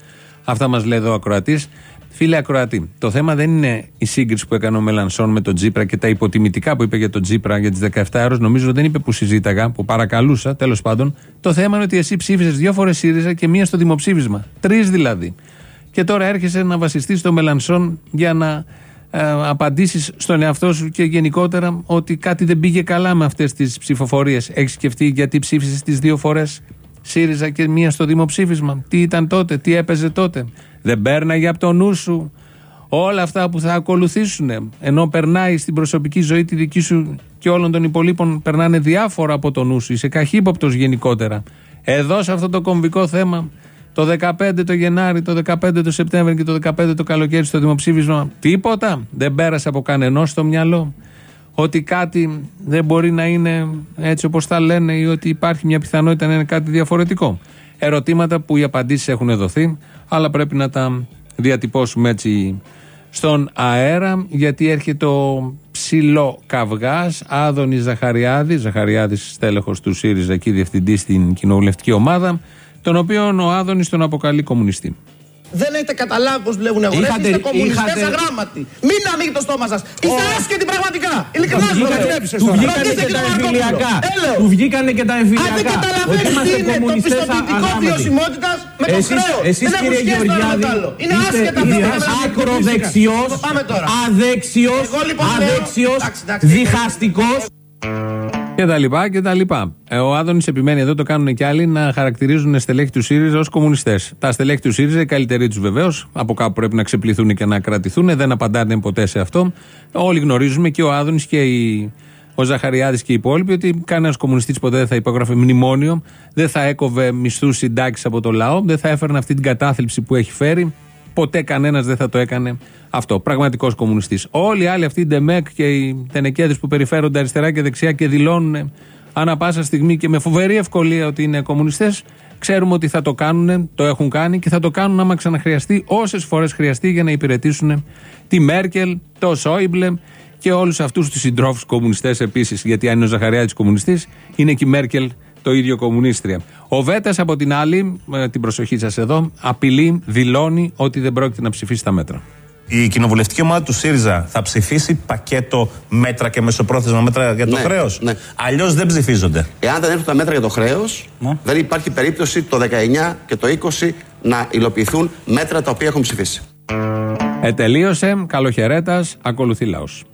Αυτά μας λέει εδώ ο ακροατής. Φίλε Ακροατή, το θέμα δεν είναι η σύγκριση που έκανε ο Μελανσόν με τον Τζίπρα και τα υποτιμητικά που είπε για τον Τζίπρα για τις 17 ώρες. Νομίζω δεν είπε που συζήταγα, που παρακαλούσα, τέλος πάντων. Το θέμα είναι ότι εσύ ψήφισες δύο φορές ΣΥΡΙΖΑ και μία στο δημοψήφισμα. Τρεις δηλαδή. Και τώρα έρχεσαι να βασιστείς στο Μελανσόν για να ε, απαντήσεις στον εαυτό σου και γενικότερα ότι κάτι δεν πήγε καλά με αυτές τις ψηφοφορίες. Έχεις σκεφτεί γιατί ψήφισες τις δύο φορές ΣΥΡΙΖΑ και μία στο δημοψήφισμα. Τι ήταν τότε, τι έπαιζε τότε. Δεν πέρναγε από το νου σου όλα αυτά που θα ακολουθήσουν. Ενώ περνάει στην προσωπική ζωή τη δική σου και όλων των υπολείπων περνάνε διάφορα από το νου σου. Είσαι καχύποπτος γενικότερα. Εδώ σε αυτό το κομβικό θέμα Το 15 το Γενάρη, το 15 το Σεπτέμβριο και το 15 το καλοκαίρι στο δημοψήφισμα. Τίποτα. Δεν πέρασε από κανενός στο μυαλό. Ότι κάτι δεν μπορεί να είναι έτσι όπως τα λένε ή ότι υπάρχει μια πιθανότητα να είναι κάτι διαφορετικό. Ερωτήματα που οι απαντήσεις έχουν δοθεί, αλλά πρέπει να τα διατυπώσουμε έτσι στον αέρα, γιατί έρχεται ο ψηλό καυγάς. Άδωνης Ζαχαριάδης, Ζαχαριάδης στέλεχος του ΣΥΡΙΖΑ και διευθυντής στην κοινοβουλευτική ομάδα, τον οποίο ο Άδωνης τον αποκαλεί κομμουνιστή. Δεν έχετε καταλάβει πώς δουλεύουν οι αγορές. Είχατε- Είστε κομμουνιστές είχατε- αγράμματοι. Μην ανοίγετε το στόμα σας. Είστε άσχετοι πραγματικά. Ειλικρινά Του σας το βγήκανε- λέω. του βγήκανε Ρωτήστε και τον τα Μαρκόπουλο. εμφυλιακά. Έλεος. Του βγήκανε και τα Αν δεν εμφυλιακά. Ότι καταλαβαίνεις τι είμαστε είναι το κομμουνιστές πιστοποιητικό αγράμματοι. βιωσιμότητας με το Εσείς- χρέος. εσείς, Δεν έχουν κύριε σχέση το ένα με Γεωργιάδη, το άλλο. Είναι είστε- άσχετα είστε αυτά. ακροδεξιός, Πάμε τώρα. αδέξιος, Εγώ λοιπόν λέω- αδέξιος, Εντάξει, εντάξει. διχαστικός. Και τα λοιπά και τα λοιπά. Ε, Ο Άδωνης επιμένει, εδώ το κάνουν και άλλοι, να χαρακτηρίζουν στελέχη του ΣΥΡΙΖΑ ως κομμουνιστές. Τα στελέχη του ΣΥΡΙΖΑ, οι καλύτεροι τους βεβαίως, από κάπου πρέπει να ξεπληθούν και να κρατηθούν, δεν απαντάνε ποτέ σε αυτό. Όλοι γνωρίζουμε και ο Άδωνης και η, ο Ζαχαριάδης και οι υπόλοιποι ότι κανένας κομμουνιστής ποτέ δεν θα υπόγραφε μνημόνιο, δεν θα έκοβε μισθούς συντάξεις από το λαό, δεν θα έφερνε αυτή την κατάθλιψη που έχει φέρει. Ποτέ κανένας δεν θα το έκανε αυτό. Πραγματικός κομμουνιστής. Όλοι οι άλλοι αυτοί, οι Ντεμεκ και οι Τενεκέδε που περιφέρονται αριστερά και δεξιά και δηλώνουν ανά πάσα στιγμή και με φοβερή ευκολία ότι είναι κομμουνιστές, ξέρουμε ότι θα το κάνουν, το έχουν κάνει και θα το κάνουν άμα ξαναχρειαστεί, όσες φορές χρειαστεί για να υπηρετήσουν τη Μέρκελ, το Σόιμπλε και όλους αυτούς τους συντρόφους κομμουνιστές επίσης. Γιατί αν είναι ο Ζαχαριάδης κομμουνιστής, είναι και η Μέρκελ το ίδιο κομμουνίστρια. Ο Βέτας από την άλλη, με την προσοχή σας εδώ, απειλεί, δηλώνει ότι δεν πρόκειται να ψηφίσει τα μέτρα. Η κοινοβουλευτική ομάδα του ΣΥΡΙΖΑ θα ψηφίσει πακέτο μέτρα και μεσοπρόθεσμα μέτρα για το Ναι, χρέος; ναι. Αλλιώς δεν ψηφίζονται. Εάν δεν έρθουν τα μέτρα για το χρέος, δεν υπάρχει περίπτωση το 19 και το 20 να υλοποιηθούν μέτρα τα οποία έχουν ψηφίσει. Ε, τελείωσε. Καλοχαιρέτας. Ακολουθεί λαός.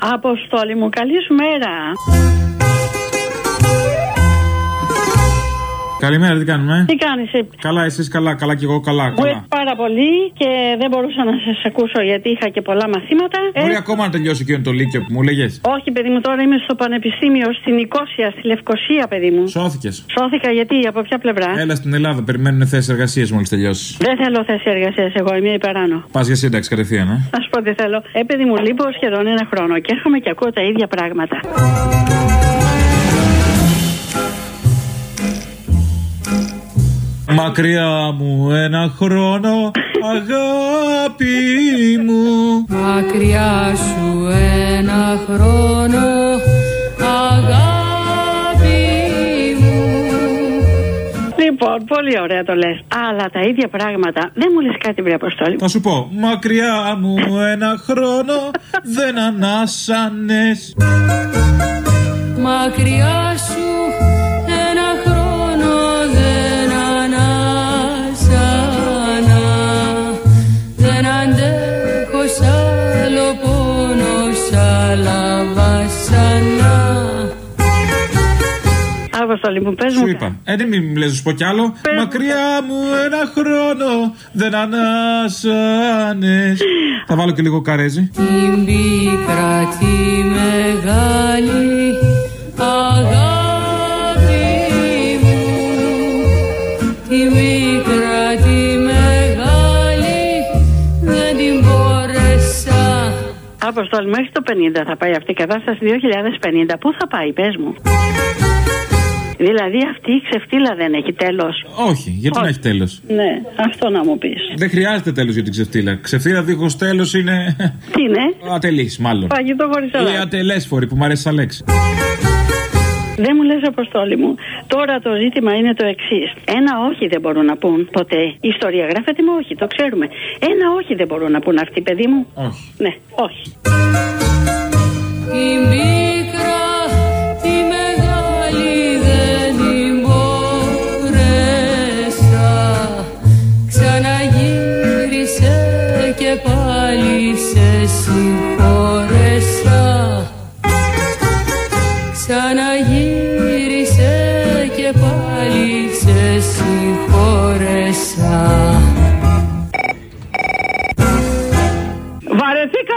Αποστόλη μου, καλής σου μέρα. Καλημέρα, τι κάνουμε; Τι κάνεις ε; Καλά, εσείς καλά, καλά και εγώ καλά. Μου καλά. έτσι πάρα πολύ και δεν μπορούσα να σας ακούσω γιατί είχα και πολλά μαθήματα. Ε, Μπορεί ακόμα να τελειώσει εκείνο το λύκειο που μου λέγες. όχι, παιδί μου, τώρα είμαι στο Πανεπιστήμιο στην Νικόσια, στη Λευκοσία, παιδί μου. Σώθηκες. Σώθηκα γιατί, από ποια πλευρά; Έλα στην Ελλάδα, περιμένουν θέσεις εργασίας μόλις τελειώσεις. Δεν θέλω θέση εργασίας, εγώ είμαι υπεράνω. Πας για σύνταξη κατευθείαν, ε. Να σου πω τι θέλω. Ε, παιδί μου, λείπω σχεδόν ένα χρόνο και έρχομαι και ακούω τα ίδια πράγματα. Μακριά μου ένα χρόνο, αγάπη μου. Μακριά σου ένα χρόνο αγάπη μου Λοιπόν, πολύ ωραία το λες. Αλλά τα ίδια πράγματα δεν μου λες κάτι, βρε Αποστόλη. Θα σου πω, μακριά μου ένα χρόνο δεν ανάσανες Μακριά σου Αποστόλη μου, πες Σου μου. είπα, ε δεν μην λες, σου πω κι άλλο. Μακριά μου ένα χρόνο δεν ανάσανες. Θα βάλω και λίγο καρέζι. Την πίκρα τη μεγάλη αγάπη μου. Τη πίκρα τη μεγάλη δεν την μπόρεσα. Αποστόλη, μέχρι το 50 θα πάει αυτή η κατάσταση. 2050, πού θα πάει, πες μου. Δηλαδή αυτή η ξεφτύλα δεν έχει τέλος. Όχι, γιατί να έχει τέλος; Ναι, αυτό να μου πεις. Δεν χρειάζεται τέλος για την ξεφτύλα Ξεφτύλα δίχως τέλος είναι Τι είναι, ατελής μάλλον φαγητό χωρίς Ή σαλάτα. ατελέσφορη που μου αρέσει σαν λέξη Δεν μου λες, Αποστόλη μου. Τώρα το ζήτημα είναι το εξής. Ένα όχι δεν μπορούν να πούν ποτέ. Η ιστορία γράφεται με όχι, το ξέρουμε. Ένα όχι δεν μπορούν να πούν αυτοί, παιδί μου. Όχι. Ναι, όχι. Την πίκρα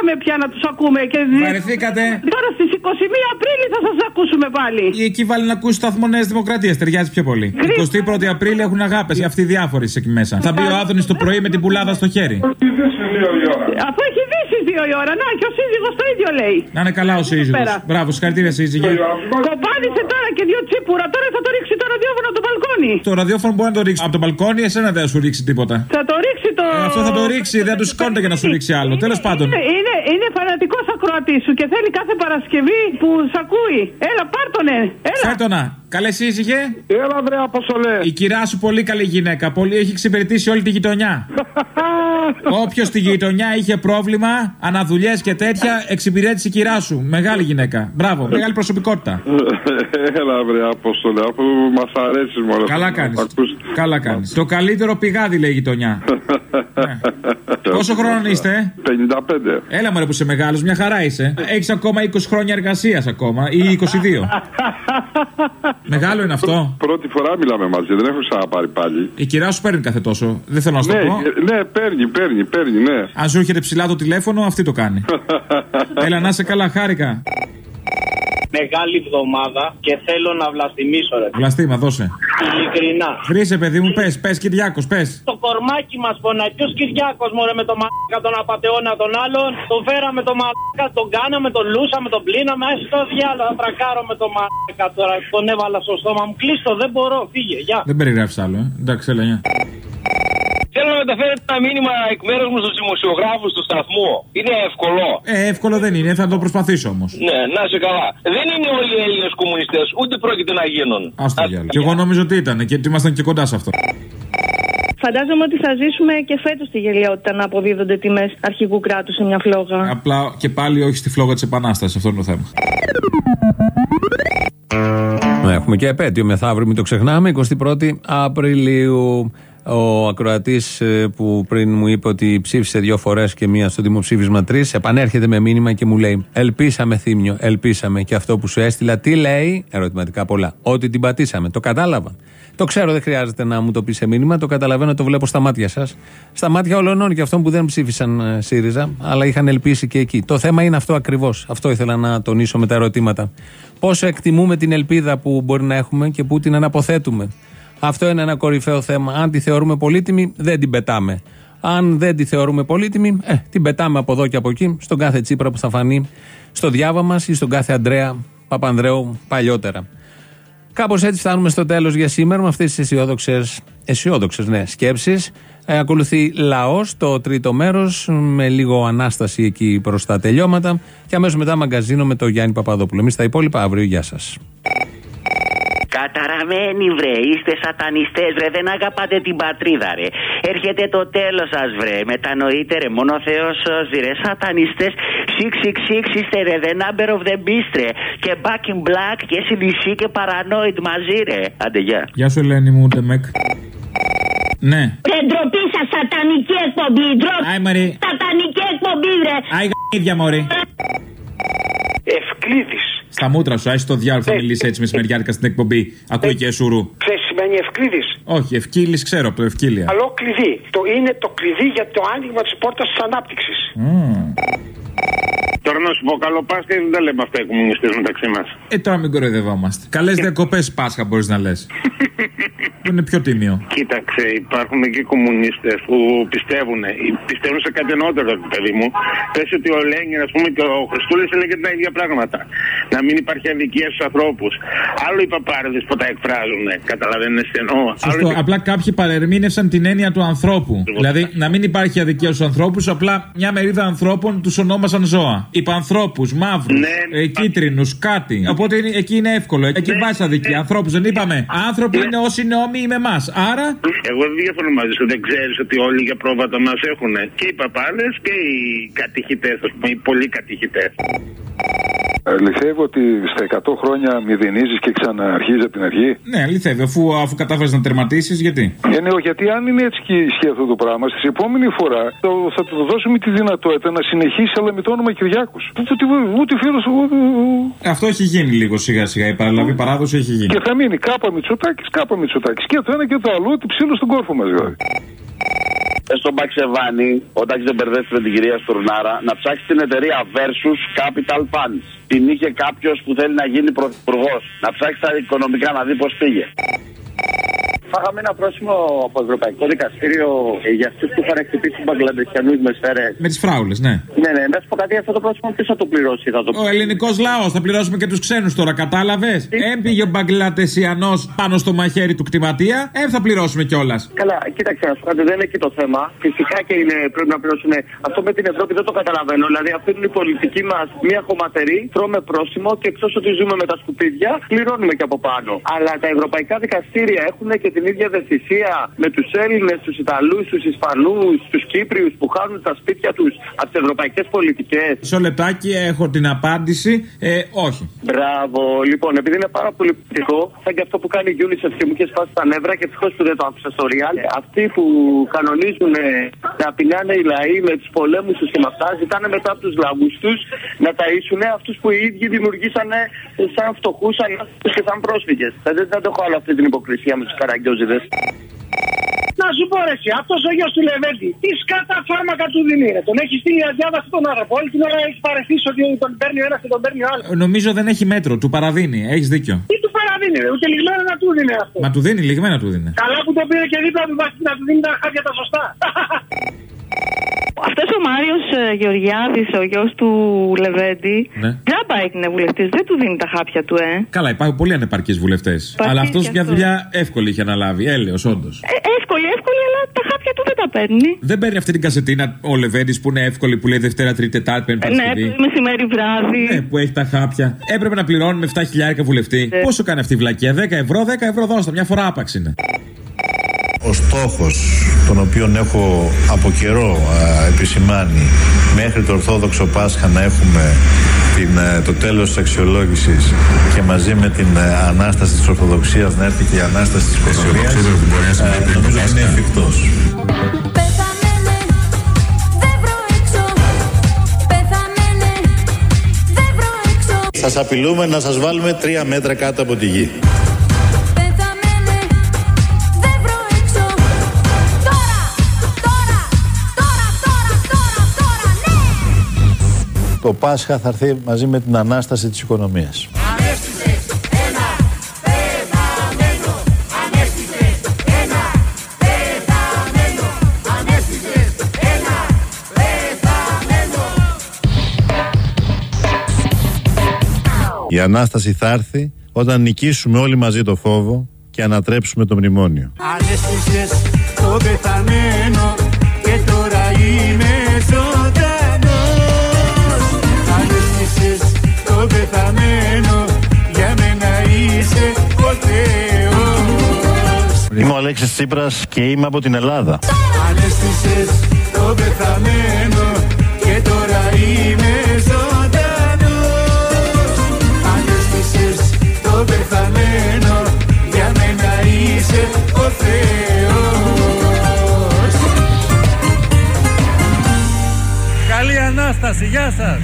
συγχώρεσα Βαρεθήκαμε πια να τους ακούμε. Και... Βαρεθήκατε. Τώρα στις 21 Απρίλη θα σας ακούσουμε πάλι. Ή εκεί βάλει να ακούσει σταθμό Νέας Δημοκρατίας. Ταιριάζει πιο πολύ. 21η Απρίλη έχουν αγάπες. Αυτοί οι διάφοροι εκεί μέσα. Θα μπει ο Άδωνης το πρωί με την πουλάδα στο χέρι. Αφού έχει δύσει δύο η ώρα. Να, και ο σύζυγος το ίδιο λέει. Να είναι καλά ο σύζυγος. Πέρα. Μπράβο, συγχαρητήρια σύζυγε. Κομπάδισε τώρα και δύο τσίπουρα. Τώρα θα το ρίξει το ραδιόφωνο από το μπαλκόνι. Το ραδιόφωνο μπορεί να το ρίξει από το μπαλκόνι, εσένα δεν θα σου ρίξει τίποτα. Θα το ρίξει το. Ε, αυτό θα το ρίξει, δεν τους σηκώνεται για να σου ρίξει άλλο. Τέλος πάντων. Είναι, είναι, είναι φανατικός ακροατής σου και θέλει κάθε Παρασκευή που σ' ακούει. Έλα, πάρτονε. Έλα. Φέτονα, καλές σύζυγε. Έλα, βρε, αποστολέ. Η κυρά σου πολύ καλή γυναίκα. Πολύ έχει εξυπηρετήσει όλη τη γειτονιά. Όποιος στη γειτονιά είχε πρόβλημα, αναδουλειές και τέτοια, εξυπηρέτησε η κυρά σου. Μεγάλη γυναίκα. Μπράβο, μεγάλη προσωπικότητα. Έλα, βρε, αποστολέ, αφού μας αρέσεις μόνο. Καλά κάνεις. Καλά κάνεις. Το καλύτερο πηγάδι λέει η γειτονιά. Ναι. Πόσο χρόνο είστε, 55. Έλα μωρέ που είσαι μεγάλος, μια χαρά είσαι. Έχεις ακόμα 20 χρόνια εργασίας ακόμα ή 22. Μεγάλο είναι αυτό. Πρώτη φορά μιλάμε μαζί, δεν έχω ξαναπάρει πάλι. Η κυρά σου παίρνει κάθε τόσο. Δεν θέλω να σου το Ναι, πω. ε, ναι, παίρνει, παίρνει, παίρνει, ναι. Αν σου έρχεται ψηλά το τηλέφωνο, αυτή το κάνει. Έλα να είσαι καλά, χάρηκα. Μεγάλη εβδομάδα και θέλω να βλαστημίσω, ρε. Βλαστήμα, δώσε. Ειλικρινά. Χρήσε, παιδί μου, πες, πες, Κυριάκος, πες. Το κορμάκι μας πονάει. Ποιος Κυριάκος μωρέ με το μαλάκα τον απαταιώνα των άλλων. Τον φέραμε το μαλάκα, τον κάναμε, τον λούσαμε, τον πλύναμε. Άσυ το διάλογο. Θα τρακάρω με το μαλάκα τώρα. Τον έβαλα στο στόμα μου. Κλείστο, δεν μπορώ. Φύγε, γεια. Δεν περιγράφεις άλλο, ε. Εντάξει, έλα, γεια. Θέλω να μεταφέρετε ένα μήνυμα εκ μέρους μου στους δημοσιογράφους του σταθμού. Είναι εύκολο. Ε, εύκολο δεν είναι, θα το προσπαθήσω όμως. Ναι, να είσαι καλά. Δεν είναι όλοι οι Έλληνες κομμουνιστές, ούτε πρόκειται να γίνουν. Α το διάλογο. Και εγώ νόμιζα ότι ήταν και ότι ήμασταν και κοντά σε αυτό. Φαντάζομαι ότι θα ζήσουμε και φέτος τη γελιότητα να αποδίδονται τιμές αρχικού κράτους σε μια φλόγα. Απλά και πάλι όχι στη φλόγα της Επανάστασης, αυτό είναι το θέμα. Έχουμε και επέτειο μεθαύριο, μην το ξεχνάμε, 21η Απριλίου. Ο ακροατής που πριν μου είπε ότι ψήφισε δύο φορές και μία στο δημοψήφισμα τρεις, επανέρχεται με μήνυμα και μου λέει: Ελπίσαμε, Θήμιο, ελπίσαμε. Και αυτό που σου έστειλα, τι λέει, ερωτηματικά πολλά. Ότι την πατήσαμε. Το κατάλαβα. Το ξέρω, δεν χρειάζεται να μου το πεις σε μήνυμα. Το καταλαβαίνω, το βλέπω στα μάτια σας. Στα μάτια όλων και αυτών που δεν ψήφισαν ε, ΣΥΡΙΖΑ, αλλά είχαν ελπίσει και εκεί. Το θέμα είναι αυτό ακριβώς. Αυτό ήθελα να τονίσω με τα ερωτήματα. Πόσο εκτιμούμε την ελπίδα που μπορεί να έχουμε και που την αναποθέτουμε. Αυτό είναι ένα κορυφαίο θέμα. Αν τη θεωρούμε πολύτιμη, δεν την πετάμε. Αν δεν τη θεωρούμε πολύτιμη, ε, την πετάμε από εδώ και από εκεί, στον κάθε Τσίπρα που θα φανεί στο διάβα μας ή στον κάθε Αντρέα Παπανδρέου παλιότερα. Κάπως έτσι φτάνουμε στο τέλος για σήμερα με αυτές τις αισιόδοξες αισιόδοξες, ναι, σκέψεις. Ε, ακολουθεί λαός, το τρίτο μέρος, με λίγο ανάσταση εκεί προς τα τελειώματα. Και αμέσως μετά μαγκαζίνο με τον Γιάννη Παπαδόπουλο. Εμείς τα υπόλοιπα αύριο. Γεια σας. Καταραμένοι βρε, είστε σατανιστές βρε, δεν αγαπάτε την πατρίδα ρε. Έρχεται το τέλος σας βρε, μετανοείτε ρε, μόνο ο Θεός σώζει ρε, σατανιστές. Six, six, six είστε ρε, the number of the beast ρε. Και back in black και CDC και paranoid μαζί ρε. Άντε γεια. Γεια σου, Ελένη μου, Ντεμεκ. Ναι. Δεν ντροπή σας, σατανική εκπομπή. Ντροπή. Άι, Μαρή. Σατανική εκπομπή, βρε. Άι, γ***ιδια, μωρή. Ευκλήδης. Στα μούτρα σου, άι στο διάλογο θα μιλήσει έτσι μεσημεριάτικα στην εκπομπή. Ακούει και εσουρού. Ξέρεις σημαίνει ευκλήδη. Όχι, ευκύλης ξέρω από το ευκύλια. Καλό κλειδί. Το είναι το κλειδί για το άνοιγμα της πόρτας της ανάπτυξης. Τώρα να σου πω καλό Πάσχα ή δεν τα λέμε αυτά οι κομμουνιστέ μεταξύ μας. Ε, τώρα μην κοροϊδευόμαστε. Καλές διακοπές Πάσχα μπορείς να λες. που είναι πιο τίμιο. Κοίταξε, υπάρχουν και κομμουνίστες που πιστεύουν, ε, πιστεύουν σε κάτι ενότερο, παιδί μου. Πες ότι ο Λένιν, ας πούμε, και ο Χριστούλης έλεγε τα ίδια πράγματα. Να μην υπάρχει αδικία στους ανθρώπους. Άλλο οι παπάρδε που τα εκφράζουν, καταλαβαίνετε τι εννοώ. Σωστό. Απλά κάποιοι παρερμήνευσαν την έννοια του ανθρώπου. Δηλαδή να μην υπάρχει αδικία στους ανθρώπους, απλά μια μερίδα ανθρώπων τους ονόμασαν ζώα. Υπανθρώπους, μαύρους, Ναι, ε, κίτρινους, κάτι. Οπότε είναι- εκεί είναι εύκολο. Εκεί Ναι. βάζει αδικία. Ανθρώπους δεν είπαμε. Άνθρωποι είναι όσοι είναι όμοιοι με εμάς. Άρα. Εγώ δεν διαφωνώ μαζί σου. Δεν ξέρεις ότι όλοι για πρόβατα μας έχουν. Και οι παπάδες και οι κατηχητές, ας πούμε, οι πολλοί κατηχητές. Αληθεύει ότι στα 100 χρόνια μηδενίζεις και ξαναρχίζεις από την αρχή. Ναι, αληθεύει. Αφού, αφού κατάφερες να τερματίσεις, γιατί; Ε, ναι, γιατί αν είναι έτσι και ισχύει αυτό το πράγμα, στη επόμενη φορά το, θα του δώσουμε τη δυνατότητα να συνεχίσει, αλλά με το όνομα Κυριάκου. Ούτε, ούτε φίλο του. Αυτό έχει γίνει λίγο σιγά σιγά. Η παραλαβή παράδοση έχει γίνει. Και θα μείνει κάπα Μητσοτάκης, κάπα Μητσοτάκης. Και το ένα και το άλλο, ότι ψήλο στον κόρφο μας δηλαδή. Ε, στον Παξεβάνη, όταν δεν μπερδεύσει με την κυρία Στουρνάρα, να ψάξεις την εταιρεία Versus Capital Funds. Την είχε κάποιος που θέλει να γίνει πρωθυπουργός. Να ψάξεις τα οικονομικά να δει πώς πήγε. Φάγαμε ένα πρόσημο από Ευρωπαϊκό Δικαστήριο ε, για αυτούς που είχαν χτυπήσει του Μπαγκλαντεσιανού με σφαίρες. Με τις φράουλες, ναι. Ναι, ναι, να σου πω κάτι, αυτό το πρόσημο ποιος θα το πληρώσει, θα το Ο ελληνικός λαός, θα πληρώσουμε και τους ξένους τώρα, κατάλαβες; Έμπηγε ο Μπαγκλατεσιανό πάνω στο μαχαίρι του κτηματία, ε, θα πληρώσουμε κιόλας. Καλά, κοίταξε να σου πω κάτι, δεν είναι εκεί το θέμα. Φυσικά και είναι, πρέπει να πληρώσουν. Αυτό με την Ευρώπη δεν το καταλαβαίνω. Δηλαδή, αφήνουν οι πολιτικοί μας μια χωματερή, τρώμε πρόσημο και εκτός ότι ζούμε με τα σκουπίδια, πληρώνουμε και από πάνω. Αλλά τα ευρωπαϊκά δικαστήρια έχουν και την ίδια δεσυσία με τους Έλληνες, τους Ιταλούς, τους Ισπανούς, τους Κύπριους που χάνουν τα σπίτια τους από τις ευρωπαϊκές πολιτικές. Μισό λεπτάκι, έχω την απάντηση. Ε, όχι. Μπράβο, λοιπόν, επειδή είναι πάρα πολύ πολιτικό, σαν και αυτό που κάνει η UNICEF και μου είχε σπάσει τα νεύρα και ευτυχώς που δεν το άκουσα στο Real. ε, Αυτοί που κανονίζουν ε, να πεινάνε οι λαοί με τους πολέμους τους και με αυτά, ζητάνε μετά από τους λαούς τους να ταΐσουν αυτούς που οι ίδιοι δημιουργήσανε ε, σαν φτωχούς, σαν άστατους και σαν πρόσφυγες. Δεν, δεν το έχω άλλο αυτή την υποκρισία με τους καραγκιόζιδε. Να σου πω ρε, εσύ, αυτός ο γιος του Λεβέντη, τις σκάτα φάρμακα του δίνει. Ρε. Τον έχεις στείλει αδιάδα αυτόν τον άνθρωπο. Όλη την ώρα έχεις παρεθύσει ότι τον παίρνει ο ένας και τον παίρνει ο άλλος. Νομίζω δεν έχει μέτρο, του παραδίνει. Έχεις δίκιο. Τι του παραδίνει, ρε, ούτε λιγμένα να του δίνει αυτό. Μα του δίνει, λιγμένα του δίνει. Καλά που το πήρε και δίπλα του βάζει να του δίνει τα χάρια τα σωστά. Αυτό ο Μάριος Γεωργιάδης, ο γιος του Λεβέντη, Ναι. τζάμπα έγινε βουλευτής. Δεν του δίνει τα χάπια του, ε. Καλά, υπάρχουν πολλοί ανεπαρκείς βουλευτές. Αλλά αυτός και μια αυτός. δουλειά εύκολη είχε αναλάβει. Έλεος, όντως. ε. Εύκολη, εύκολη, αλλά τα χάπια του δεν τα παίρνει. Δεν παίρνει αυτή την κασετίνα ο Λεβέντης που είναι εύκολη, που λέει Δευτέρα, Τρίτη, Τετάρτη, Πέμπτη, ναι, Παρασκευή. μεσημέρι βράδυ. Ναι, που έχει τα χάπια. Έπρεπε να πληρώνει με 7 χιλιάρικα βουλευτή. Ναι. Πόσο κάνει αυτή η βλακία, 10 ευρώ, 10 ευρώ δώστα. Μια φορά άπαξ είναι. Ο στόχος τον οποίο έχω από καιρό α, επισημάνει μέχρι το Ορθόδοξο Πάσχα να έχουμε την, ε, το τέλος της αξιολόγησης και μαζί με την ε, Ανάσταση της Ορθοδοξίας να έρθει και η Ανάσταση της Κοσμορίας ε, νομίζω ότι είναι εφικτός. Σας απειλούμε να σας βάλουμε τρία μέτρα κάτω από τη γη. Το Πάσχα θα έρθει μαζί με την Ανάσταση της οικονομίας. Η Ανάσταση θα έρθει όταν νικήσουμε όλοι μαζί το φόβο και ανατρέψουμε το μνημόνιο. Ανέστησες το πεθαμένο και τώρα είμαι ζωντανός Είμαι ο Αλέξης Τσίπρας και είμαι από την Ελλάδα. Ανέστησες το πεθαμένο και τώρα είμαι ζωντανός. Ανέστησες το πεθαμένο για μένα είσαι ο Θεός. Καλή Ανάσταση, γεια σας.